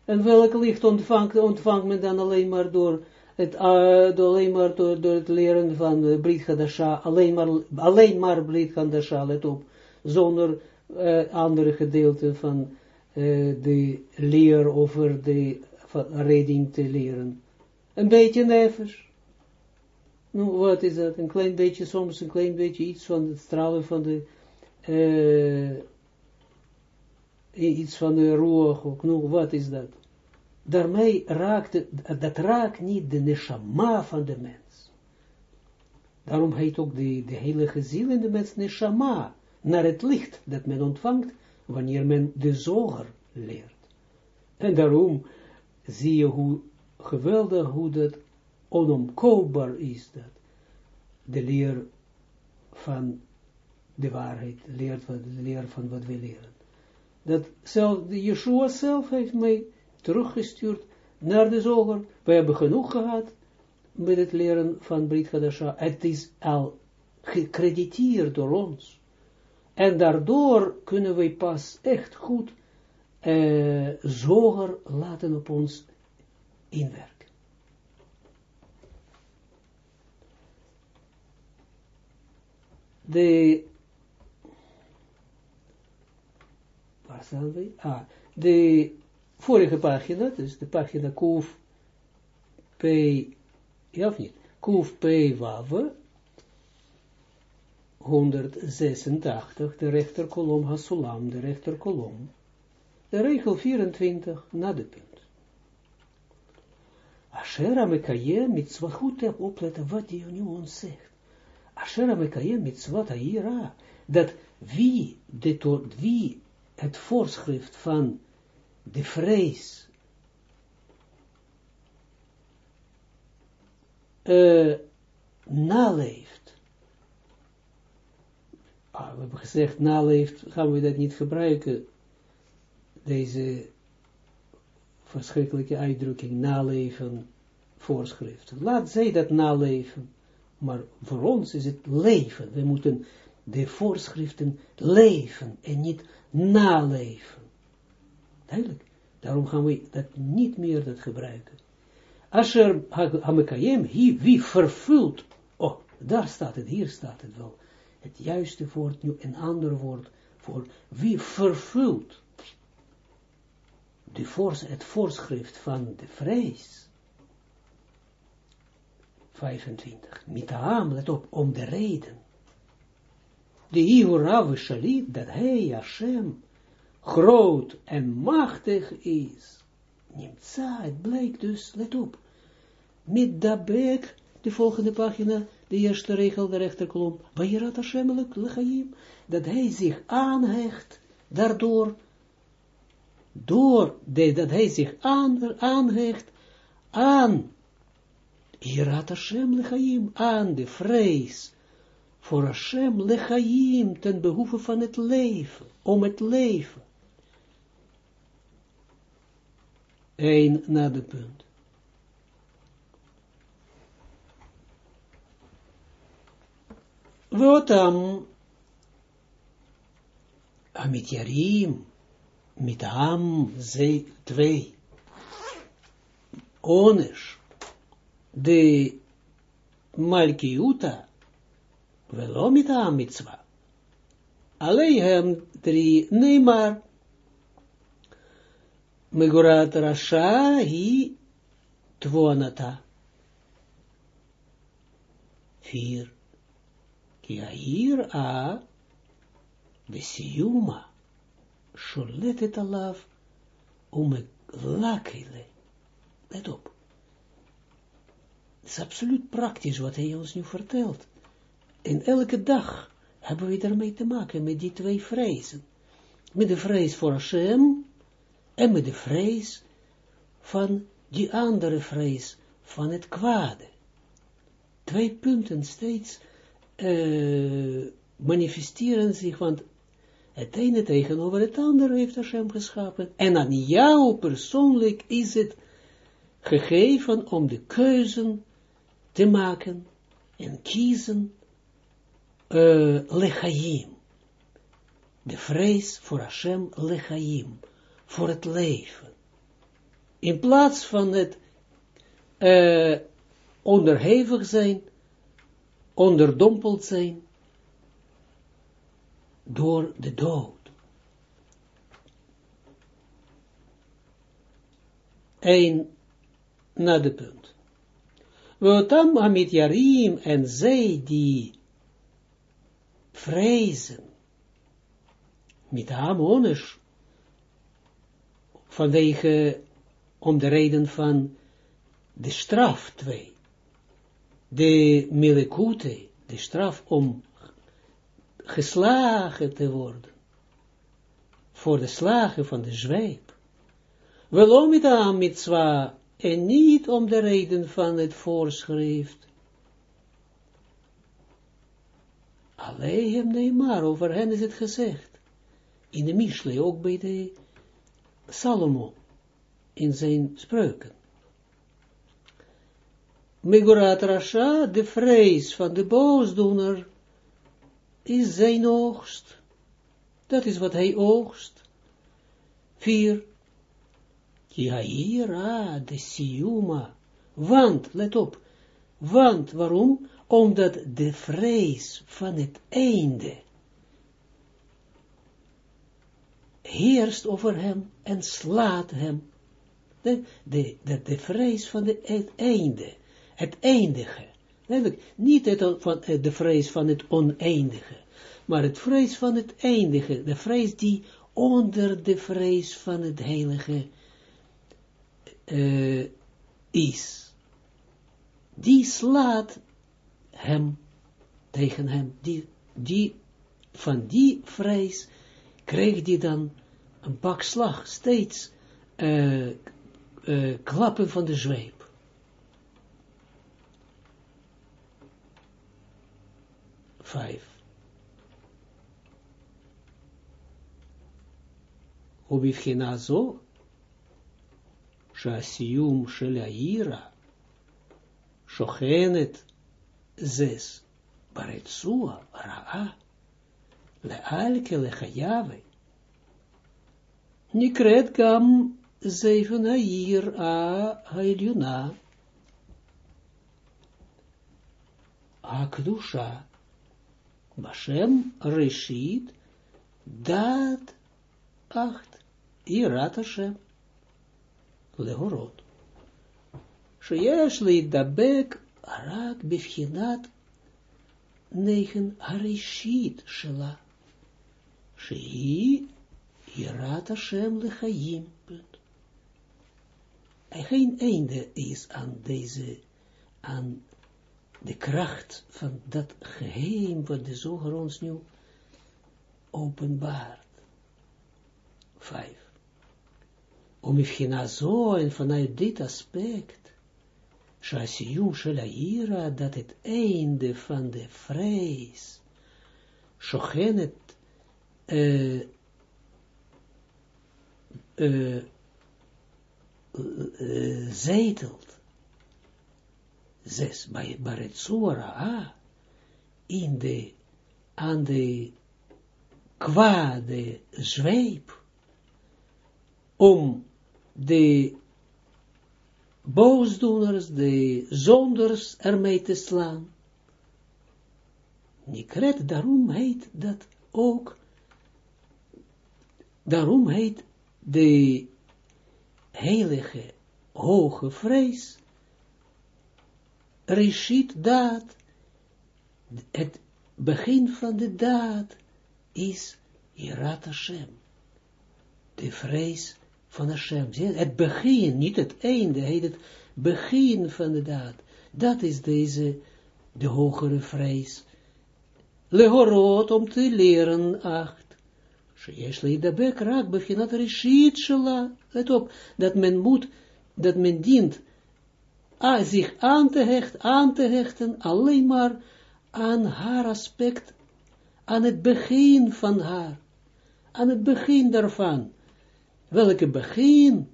En welk licht ontvangt, ontvangt men dan alleen maar door het, uh, door, alleen maar door, door het leren van uh, Brit alleen maar, alleen maar Brit let op, zonder uh, andere gedeelten van de leer over de redding te leren. Een beetje nevers. Nou, wat is dat? Een klein beetje, soms een klein beetje iets van het stralen van de, uh, iets van de roer, ook. Nou, wat is dat? Daarmee raakt, dat raakt niet de neshama van de mens. Daarom heet ook de, de heilige ziel in de mens neshama naar het licht dat men ontvangt wanneer men de zoger leert. En daarom zie je hoe geweldig, hoe dat onomkoopbaar is, dat de leer van de waarheid, leert van, de leer van wat we leren. Dat zelf, de Yeshua zelf heeft mij teruggestuurd naar de zoger. We hebben genoeg gehad met het leren van Brit Hadasha. Het is al gecrediteerd door ons. En daardoor kunnen wij pas echt goed uh, zoger laten op ons inwerken. De, waar staan we? Ah, de vorige pagina, dus de pagina Kuf P, ja of niet? Kuf P Wawe, 186, de rechterkolom Hasulam, de rechterkolom. De regel 24, na de punt. Ashera mekayem mitzvot, goed opletten wat die nu ons zegt. Ashera mekayem mitzvot aira, dat wie, de, wie het voorschrift van de vrees uh, naleeft. Ah, we hebben gezegd, naleeft, gaan we dat niet gebruiken, deze verschrikkelijke uitdrukking, naleven, voorschrift. Laat zij dat naleven, maar voor ons is het leven. We moeten de voorschriften leven en niet naleven. Duidelijk. Daarom gaan we dat niet meer dat gebruiken. Asher Hamekayem, wie vervult, oh, daar staat het, hier staat het wel. Het juiste woord, nu een ander woord voor wie vervult de het voorschrift van de vrees. 25. Mitaam, let op, om de reden. De Ihurav Shalit, dat hij, Hashem, groot en machtig is. Nimtza, het blijkt dus, let op, met dabek, de volgende pagina, de eerste regel, de rechterkolom, Bayerat Hashem dat hij zich aanhecht, daardoor, door de, dat hij zich aan, aanhecht aan Yerat Hashem lechaim, aan de vrees voor Hashem lechaim, ten behoeve van het leven, om het leven. Eén na de punt. Wotam Amit Yarim, Mitam, ze twee. Onesh, de Malkiuta, velo Mitam mitzwa. Aleihem drie, neemar. Megurat Rasha hi twonata. Vier. Kiair a besiuma. Sholetet alav lakele. Let op. Het is absoluut praktisch wat hij ons nu vertelt. En elke dag hebben we daarmee te maken met die twee vrezen. Met de vrees voor Hashem en met de vrees van die andere vrees van het kwade. Twee punten steeds uh, manifesteren zich, want het ene tegenover het andere heeft Hashem geschapen. En aan jou persoonlijk is het gegeven om de keuzen te maken en kiezen uh, lechaim. De vrees voor Hashem lechaim voor het leven. In plaats van het uh, onderhevig zijn, onderdompeld zijn door de dood. Een na de punt. Wotam Amit Yarim en zij die vrezen, met Hamonesh, vanwege, om de reden van de straf twee. De milekute, de straf om geslagen te worden. Voor de slagen van de zweep. Welomidam mitzwa, en niet om de reden van het voorschrift. Alleen nee maar, over hen is het gezegd. In de Mishle, ook bij de Salomo in zijn spreuken. Megorat Rasha, de vrees van de boosdoener, is zijn oogst. Dat is wat hij oogst. Vier. Kihaira de Siuma. Want, let op, want, waarom? Omdat de vrees van het einde heerst over hem en slaat hem. De, de, de, de vrees van de, het einde, het eindige. Niet het, van, eh, de vrees van het oneindige, maar het vrees van het eindige, de vrees die onder de vrees van het heilige uh, is. Die slaat hem tegen hem, die, die van die vrees kreeg die dan een pak slag, steeds uh, klappen van de zweep. Vijf. ובבחינה זו, שהסיום של העירה שוכנת זס ברצוע רעה, לאלכה לחייבי, נקראת גם זייפן העיר העליונה, הקדושה, בשם ראשית, דעת אכת, יראת השם, להורות, שיש להידבק רק בבחינת נגן הראשית שלה, שהיא יראת השם לחיים. Geen einde is aan deze, aan de kracht van dat geheim wat de zoger ons nu openbaart. Vijf. Om ifgina zo en vanuit dit aspect, Shasiyum Shelaira, dat het einde van de vrees, Shochenet, uh, uh, uh, zetelt, zes, bij Baretzora, ah, in de, aan de kwade zweep, om de boosdoeners, de zonders ermee te slaan. Nikret, daarom heet dat ook, daarom heet de heilige, hoge vrees, Rishit daad, het begin van de daad is Irat Hashem, de vrees van Hashem. Het begin, niet het einde, heet het begin van de daad. Dat is deze, de hogere vrees. Lehorot om te leren, acht. Sheyesh leidabek rak beginat rishit shela. Let op, dat men moet, dat men dient a, zich aan te, hecht, aan te hechten, alleen maar aan haar aspect, aan het begin van haar, aan het begin daarvan welke begin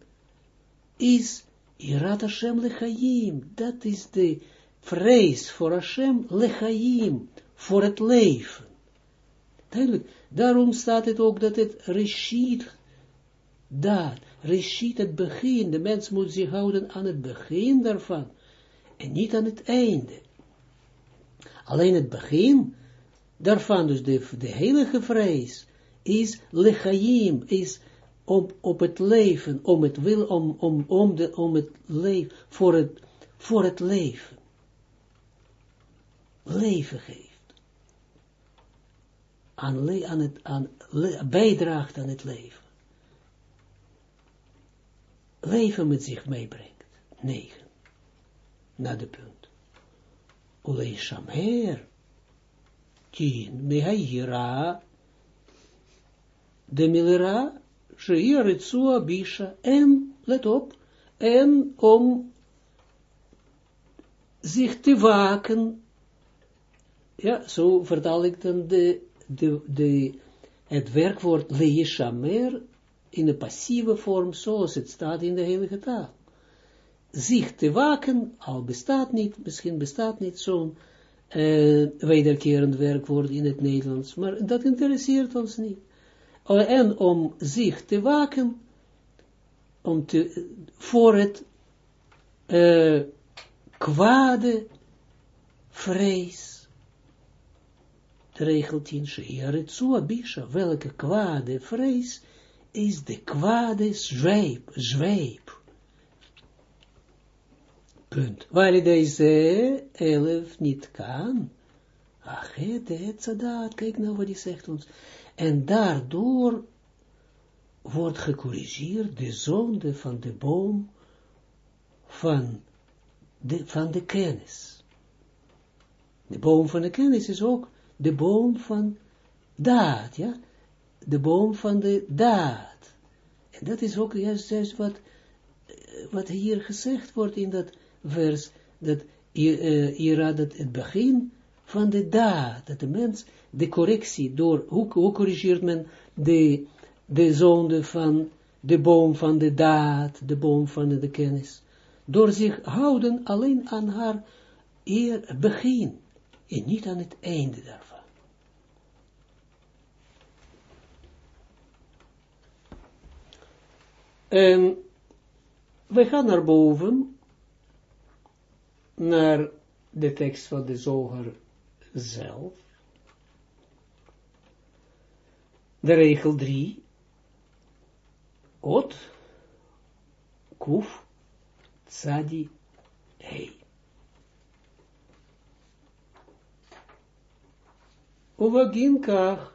is Irat Hashem lechaim. Dat is de vrees voor Hashem lechaim, voor het leven. Duidelijk, daarom staat het ook dat het reshit, dat, reshit het begin, de mens moet zich houden aan het begin daarvan, en niet aan het einde. Alleen het begin daarvan, dus de, de heilige vrees, is lechaim, is om op het leven, om het wil, om, om, om, de, om het leven, voor het, voor het leven. Leven geeft. Aan, aan het, aan, bijdraagt aan het leven. Leven met zich meebrengt. Negen. Naar de punt. Ulei Shamer. Tien. Mehaira. De Milera Sheir Ritsua Bisha, en, let op, en om zich te waken, ja, zo vertaal ik dan de, de, de, het werkwoord leishamer in de passieve vorm, zoals het staat in de Heilige Taal. Zich te waken, al bestaat niet, misschien bestaat niet zo'n uh, wederkerend werkwoord in het Nederlands, maar dat interesseert ons niet en om zich te waken, om te, voor het uh, kwade vrees. De regel 10, Sheeretsu Bisha, welke kwade vrees is de kwade zweep, zweep. Punt. Waar deze elf niet kan, ach, het kijk nou wat hij zegt ons, en daardoor wordt gecorrigeerd de zonde van de boom van de, van de kennis. De boom van de kennis is ook de boom van daad, ja. De boom van de daad. En dat is ook juist, juist wat, wat hier gezegd wordt in dat vers, dat uh, Ira, dat het begin van de daad, dat de mens de correctie door, hoe, hoe corrigeert men de, de zonde van de boom van de daad, de boom van de, kennis, door zich houden alleen aan haar eer begin, en niet aan het einde daarvan. En we gaan naar boven, naar de tekst van de zoger zelf. De regel 3. Ot, kuf, tzadi, hei. Kach,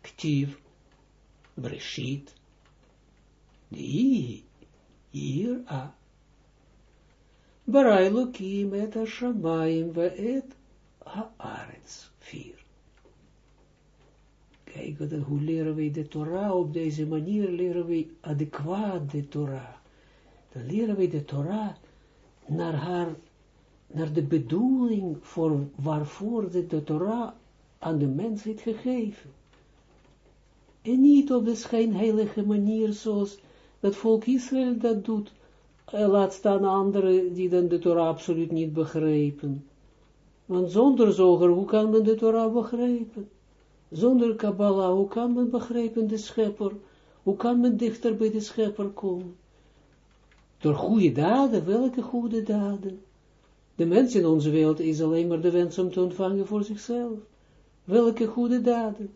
ktiv, breshit, di, hier a. Barai Lukim et Hashamayim ve'et haaretz. Vier. Kijk, wat, hoe leren wij de Torah? Op deze manier leren wij adequaat de Torah. Dan leren wij de Torah naar haar, naar de bedoeling voor waarvoor de, de Torah aan de mens heeft gegeven. En niet op de schijnheilige manier zoals dat volk Israël dat doet laat staan anderen die dan de Torah absoluut niet begrijpen. Want zonder zoger, hoe kan men de Torah begrijpen? Zonder Kabbalah, hoe kan men begrijpen de schepper? Hoe kan men dichter bij de schepper komen? Door goede daden, welke goede daden? De mens in onze wereld is alleen maar de wens om te ontvangen voor zichzelf. Welke goede daden?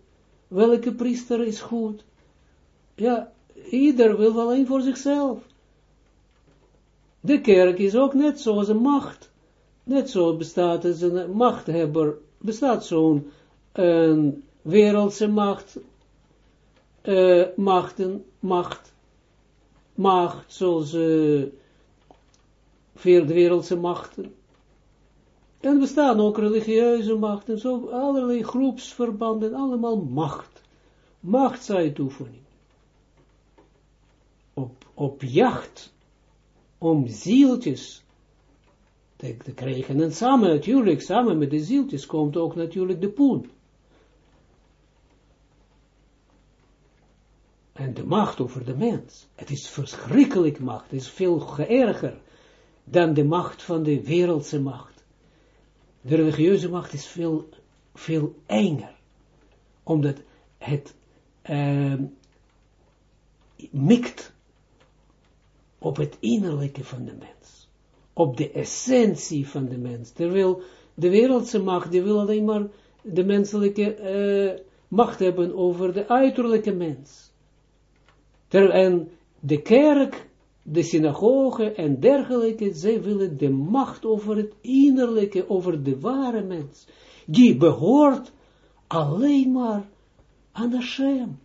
Welke priester is goed? Ja, ieder wil alleen voor zichzelf. De kerk is ook net zoals een macht. Net zo bestaat als een machthebber, bestaat zo'n wereldse macht, uh, machten, macht, macht, zoals uh, de wereldse machten. En bestaan ook religieuze machten, zo allerlei groepsverbanden, allemaal macht. Machtsuitoefening. Op, op jacht om zieltjes te, te krijgen. En samen natuurlijk, samen met de zieltjes komt ook natuurlijk de poen. En de macht over de mens. Het is verschrikkelijk macht. Het is veel erger dan de macht van de wereldse macht. De religieuze macht is veel, veel enger. Omdat het uh, mikt op het innerlijke van de mens, op de essentie van de mens, terwijl de wereldse macht, die wil alleen maar de menselijke uh, macht hebben over de uiterlijke mens. Ter, en de kerk, de synagoge en dergelijke, zij willen de macht over het innerlijke, over de ware mens, die behoort alleen maar aan Hashem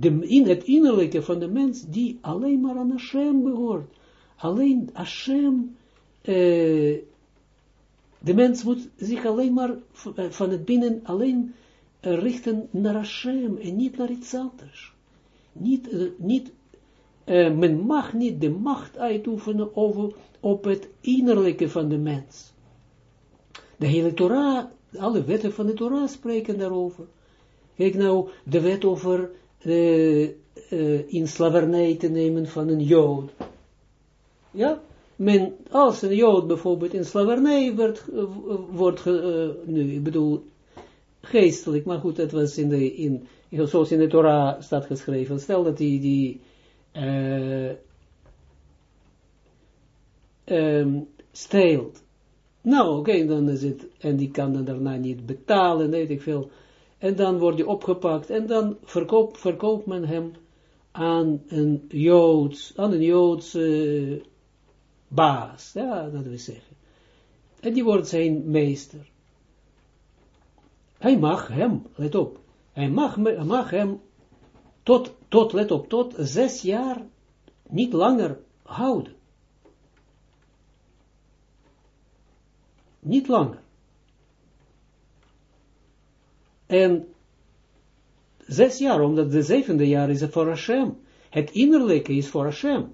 de, in het innerlijke van de mens, die alleen maar aan Hashem behoort. Alleen Hashem, uh, de mens moet zich alleen maar van het binnen alleen uh, richten naar Hashem en niet naar iets anders. Niet, niet, men mag niet de macht uitoefenen over, op het innerlijke van de mens. De hele Torah, alle wetten van de Torah spreken daarover. Kijk nou, de wet over uh, uh, in slavernij te nemen van een jood. Ja, men, als een jood bijvoorbeeld in slavernij wordt, nu, ik bedoel, geestelijk, maar goed, dat was in de, in, zoals in de Torah staat geschreven, stel dat die, die um, steelt. Nou, oké, dan is het, en die kan dan daarna niet betalen, weet ik veel, en dan wordt hij opgepakt, en dan verkoopt, verkoopt men hem aan een Joods, aan een Joodse baas, ja, dat wil zeggen. En die wordt zijn meester. Hij mag hem, let op, hij mag, mag hem tot, tot, let op, tot zes jaar niet langer houden. Niet langer. En zes jaar, omdat de zevende jaar is voor Hashem. Het innerlijke is voor Hashem.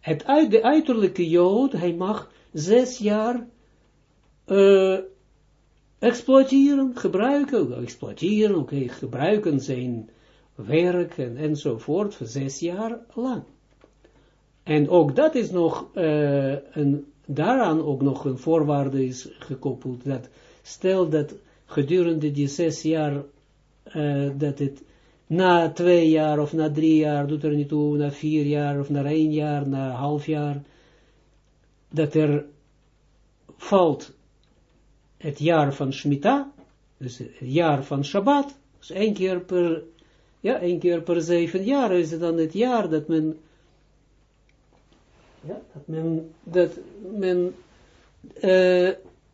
Het uit, de uiterlijke Jood, hij mag zes jaar uh, exploiteren, gebruiken, exploiteren, oké, gebruiken zijn werk en, enzovoort voor zes jaar lang. En ook dat is nog, uh, een, daaraan ook nog een voorwaarde is gekoppeld, dat stel dat gedurende die zes jaar, uh, dat het na twee jaar of na drie jaar, doet er niet toe, na vier jaar of na één jaar, na half jaar, dat er valt het jaar van Shemitah, dus het jaar van Shabbat, dus één keer per, ja, één keer per zeven jaar is het dan het jaar dat men, ja, dat men, dat men, uh,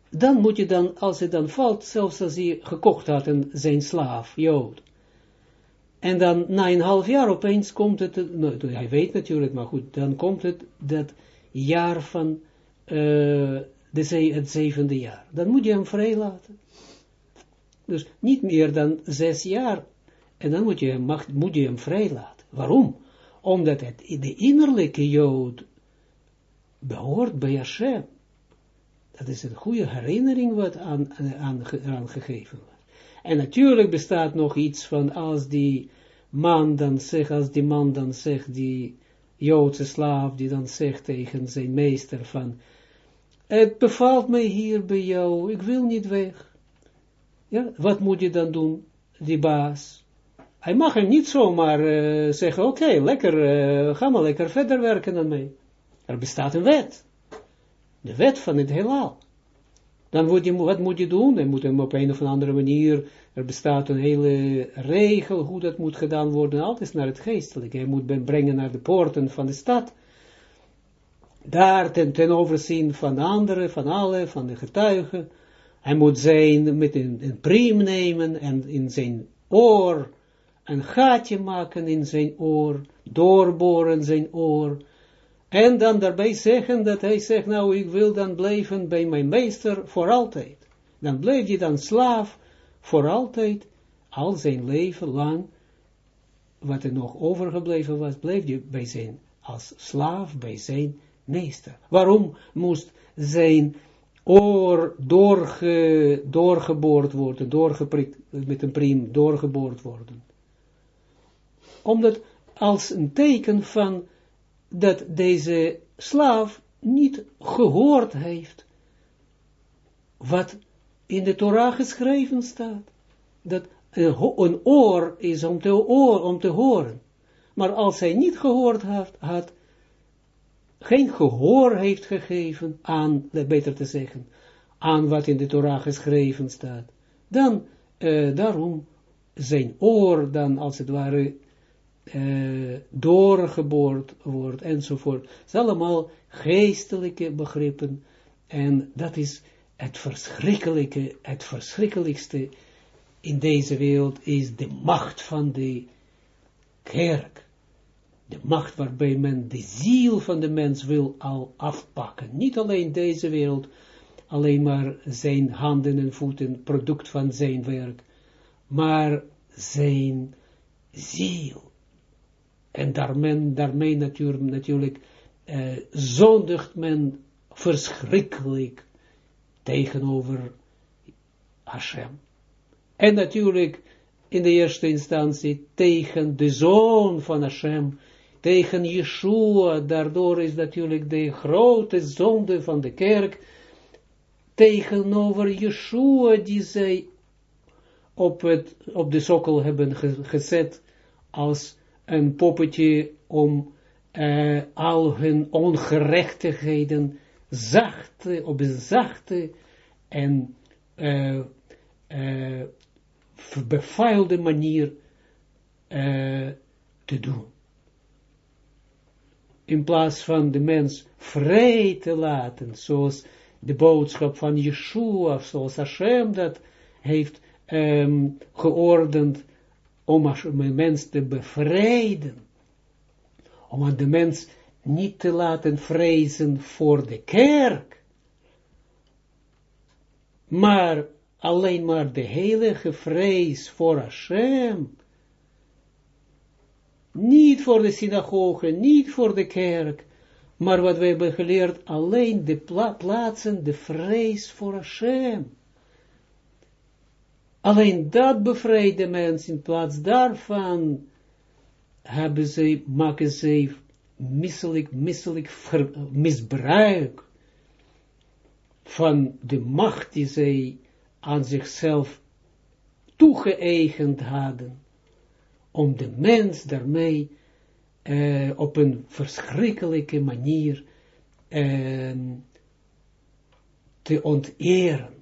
dan moet je dan, als het dan valt, zelfs als hij gekocht had een, zijn slaaf, Jood, en dan na een half jaar opeens komt het, nou, hij weet natuurlijk, maar goed, dan komt het dat jaar van uh, de het zevende jaar. Dan moet je hem vrij laten. Dus niet meer dan zes jaar. En dan moet je hem, moet je hem vrij laten. Waarom? Omdat het, de innerlijke Jood behoort bij Hashem. Dat is een goede herinnering wat aan, aan, aan gegeven wordt. En natuurlijk bestaat nog iets van als die man dan zegt, als die man dan zegt, die Joodse slaaf, die dan zegt tegen zijn meester van, het bevalt mij hier bij jou, ik wil niet weg. Ja, wat moet je dan doen, die baas? Hij mag hem niet zomaar uh, zeggen, oké, lekker, uh, ga maar lekker verder werken aan mij. Er bestaat een wet. De wet van het heelal. Dan moet je, wat moet je doen? Dan moet je op een of andere manier, er bestaat een hele regel hoe dat moet gedaan worden, altijd naar het geestelijke. Hij moet brengen naar de poorten van de stad. Daar ten, ten overzien van anderen, van alle, van de getuigen. Hij moet zijn met een, een priem nemen en in zijn oor een gaatje maken in zijn oor, doorboren zijn oor en dan daarbij zeggen dat hij zegt, nou ik wil dan blijven bij mijn meester voor altijd. Dan blijf je dan slaaf voor altijd, al zijn leven lang, wat er nog overgebleven was, bleef je bij zijn, als slaaf bij zijn meester. Waarom moest zijn oor doorge, doorgeboord worden, doorgeprikt, met een priem doorgeboord worden? Omdat als een teken van dat deze slaaf niet gehoord heeft wat in de Torah geschreven staat. Dat een oor is om te, oor, om te horen. Maar als hij niet gehoord had, had geen gehoor heeft gegeven aan, beter te zeggen, aan wat in de Torah geschreven staat, dan uh, daarom zijn oor dan als het ware uh, doorgeboord wordt, enzovoort. Het allemaal geestelijke begrippen, en dat is het verschrikkelijke, het verschrikkelijkste in deze wereld, is de macht van de kerk. De macht waarbij men de ziel van de mens wil al afpakken. Niet alleen deze wereld, alleen maar zijn handen en voeten, product van zijn werk, maar zijn ziel. En daarmee, daarmee natuurlijk, natuurlijk uh, zondigt men verschrikkelijk tegenover Hashem. En natuurlijk in de eerste instantie tegen de zoon van Hashem, tegen Yeshua, daardoor is natuurlijk de grote zonde van de kerk, tegenover Yeshua, die zij op, het, op de sokkel hebben gezet als een poppetje om uh, al hun ongerechtigheden zachte, op een zachte en uh, manier te doen. In plaats van de mens vrij te laten, zoals de boodschap van Yeshua, zoals Hashem dat heeft um, geordend, om een mens te bevrijden, om de mens niet te laten vrezen voor de kerk, maar alleen maar de heilige vrees voor Hashem, niet voor de synagoge, niet voor de kerk, Maar wat we hebben geleerd, alleen de pla plaatsen, de vrees voor Hashem. Alleen dat bevrijdt de mens, in plaats daarvan hebben ze, maken ze misselijk, misselijk misbruik van de macht die zij aan zichzelf toegeëigend hadden, om de mens daarmee uh, op een verschrikkelijke manier uh, te onteren.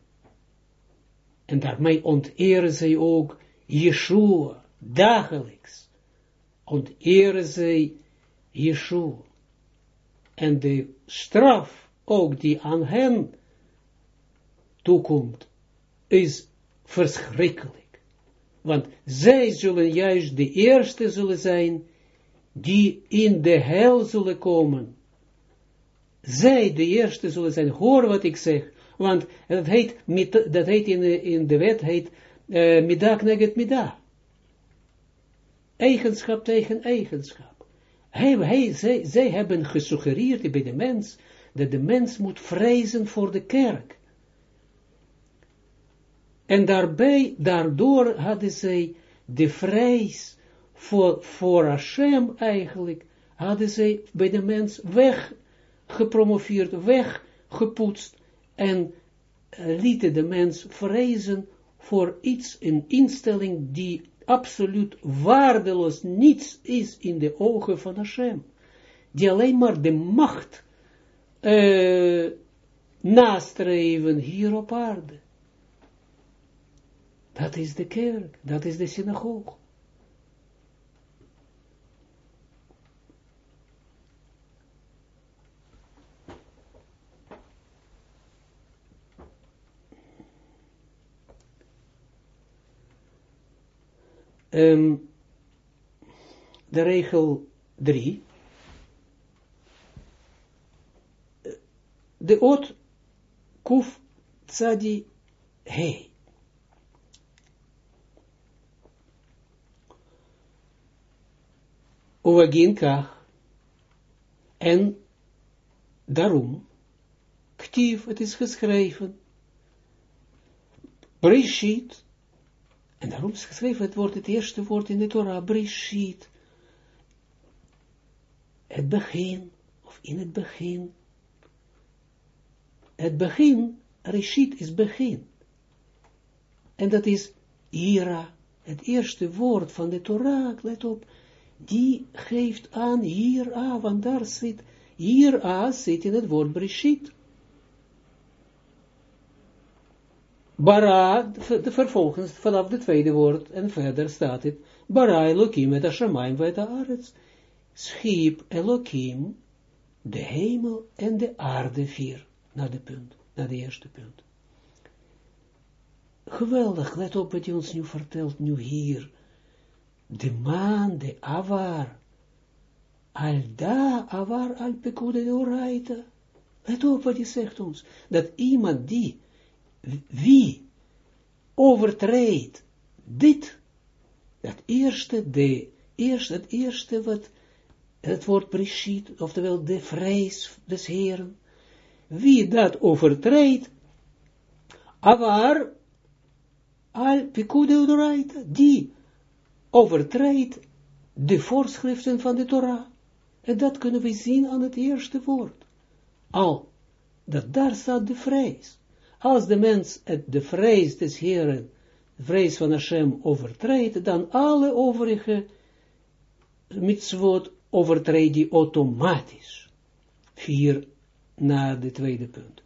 En daarmee onteren zij ook Yeshua, dagelijks. Onteren zij Yeshua. En de straf ook die aan hen toekomt, is verschrikkelijk. Want zij zullen juist de eerste zullen zijn, die in de hel zullen komen. Zij de eerste zullen zijn, hoor wat ik zeg, want dat heet, dat heet in, in de wet, heet uh, midak neget mida. Eigenschap tegen eigenschap. Hij, zij, zij hebben gesuggereerd bij de mens, dat de mens moet vrezen voor de kerk. En daarbij, daardoor hadden zij de vrees voor, voor Hashem eigenlijk, hadden zij bij de mens weggepromoveerd, weggepoetst en uh, lieten de mens vrezen voor iets, een instelling die absoluut waardeloos niets is in de ogen van Hashem. Die alleen maar de macht uh, nastreven hier op aarde. Dat is de kerk, dat is de synagoge. Um, de regel 3. De oot kuf tzadi he. Uwagin kach. En daarom, ktief, het is geschreven, Brishit, en daarom is geschreven het woord, het eerste woord in de Torah, Brishit, het begin, of in het begin, het begin, Rishit is begin, en dat is Ira, het eerste woord van de Torah, let op, die geeft aan hier a, want daar zit, hier a zit in het woord Breshit. Bara, de, vervolgens, vanaf het tweede woord, en verder staat het, Bara Elohim met Hashemayim de arets, schiep Elohim de hemel en de aarde vier, naar de punt, naar de eerste punt. Geweldig, let op wat hij ons nu vertelt, nu hier, de maan, de avar, al da avar al pekude de oraita. Let op wat hij zegt ons, dat iemand die, wie overtreedt dit, dat eerste, de eerste, het eerste wat het woord preschiet, oftewel de vrees des Heeren, wie dat overtreedt, avar al pekude de oraita, die overtreedt de voorschriften van de Torah. En dat kunnen we zien aan het eerste woord. Al, dat daar staat de vrees. Als de mens het, de vrees des Heren, de vrees van Hashem overtreedt, dan alle overige mitzvot overtreedt die automatisch. Vier na de tweede punt.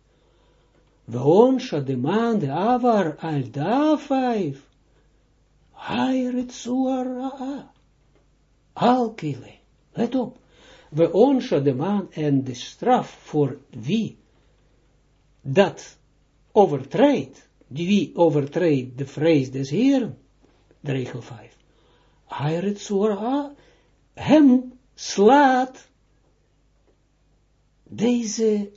Weon de man de avar al da vijf. Hairet suara. Alkile. Let op. We onsha de en de straf voor wie dat overtreedt, die wie overtreedt de vrees des Heeren, de regel 5. Hairet suara, hem slaat deze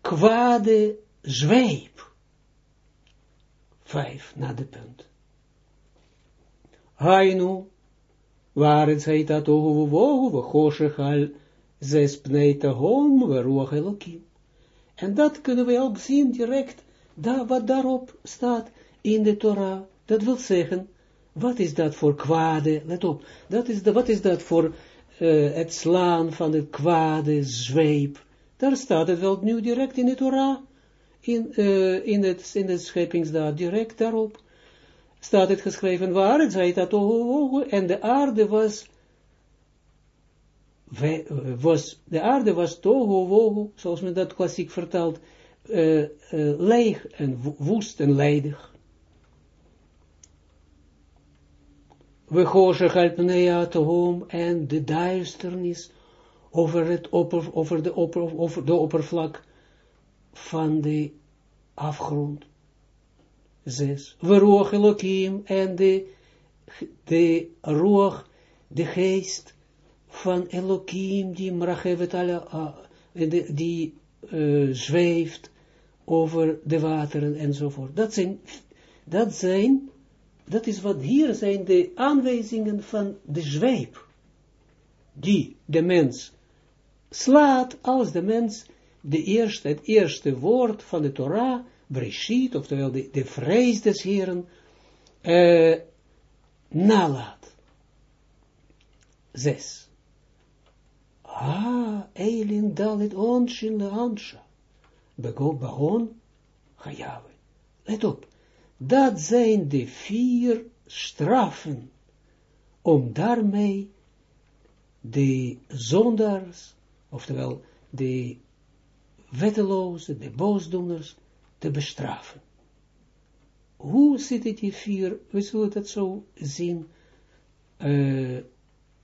kwade zweep. Vijf na de punt. Hainu, het zei dat ohu wohu, we choshech al zes pnei tahom, we elokim. En dat kunnen we ook zien direct, daar, wat daarop staat in de Torah. Dat wil zeggen, wat is dat voor kwade, let op, dat is de, wat is dat voor uh, het slaan van het kwade zweep. Daar staat het wel nu direct in de Torah, in, uh, in, het, in de scheppingsdaad, direct daarop staat het geschreven, waar het zei dat en de aarde was, was de aarde was tohu wohu, zoals men dat klassiek vertelt, uh, leeg en woest en ledig. We gooien tohom en de duisternis over, het opper, over, de opper, over de oppervlak van de afgrond. Zes. We roog Elohim en de, de roog, de geest van Elohim die mrachevet die, die uh, zweeft over de wateren enzovoort. Dat zijn, dat zijn, dat is wat hier zijn de aanwijzingen van de zweep, die de mens slaat als de mens de eerste, het eerste woord van de Torah, Breshit, oftewel de, de vrees des Heren, uh, nalaat. Zes. Ah, Eilin dalit onshin le ansha. Begon. Let op. Dat zijn de vier straffen om daarmee de zondaars, oftewel de wetteloze, de boosdoeners, te bestraffen. Hoe zit het hier vier, we zullen dat zo zien uh,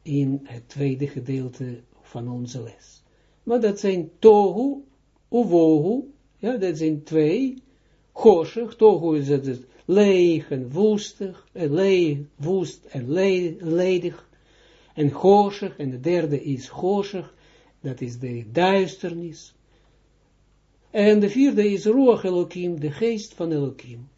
in het tweede gedeelte van onze les. Maar dat zijn tohu, uvohu, ja, dat zijn twee, goshig, tohu is het leeg en woestig, en leeg, woest en ledig, en goshig, en de derde is goshig, dat is de duisternis. En de vierde is Ruach Elohim, de geest van Elohim.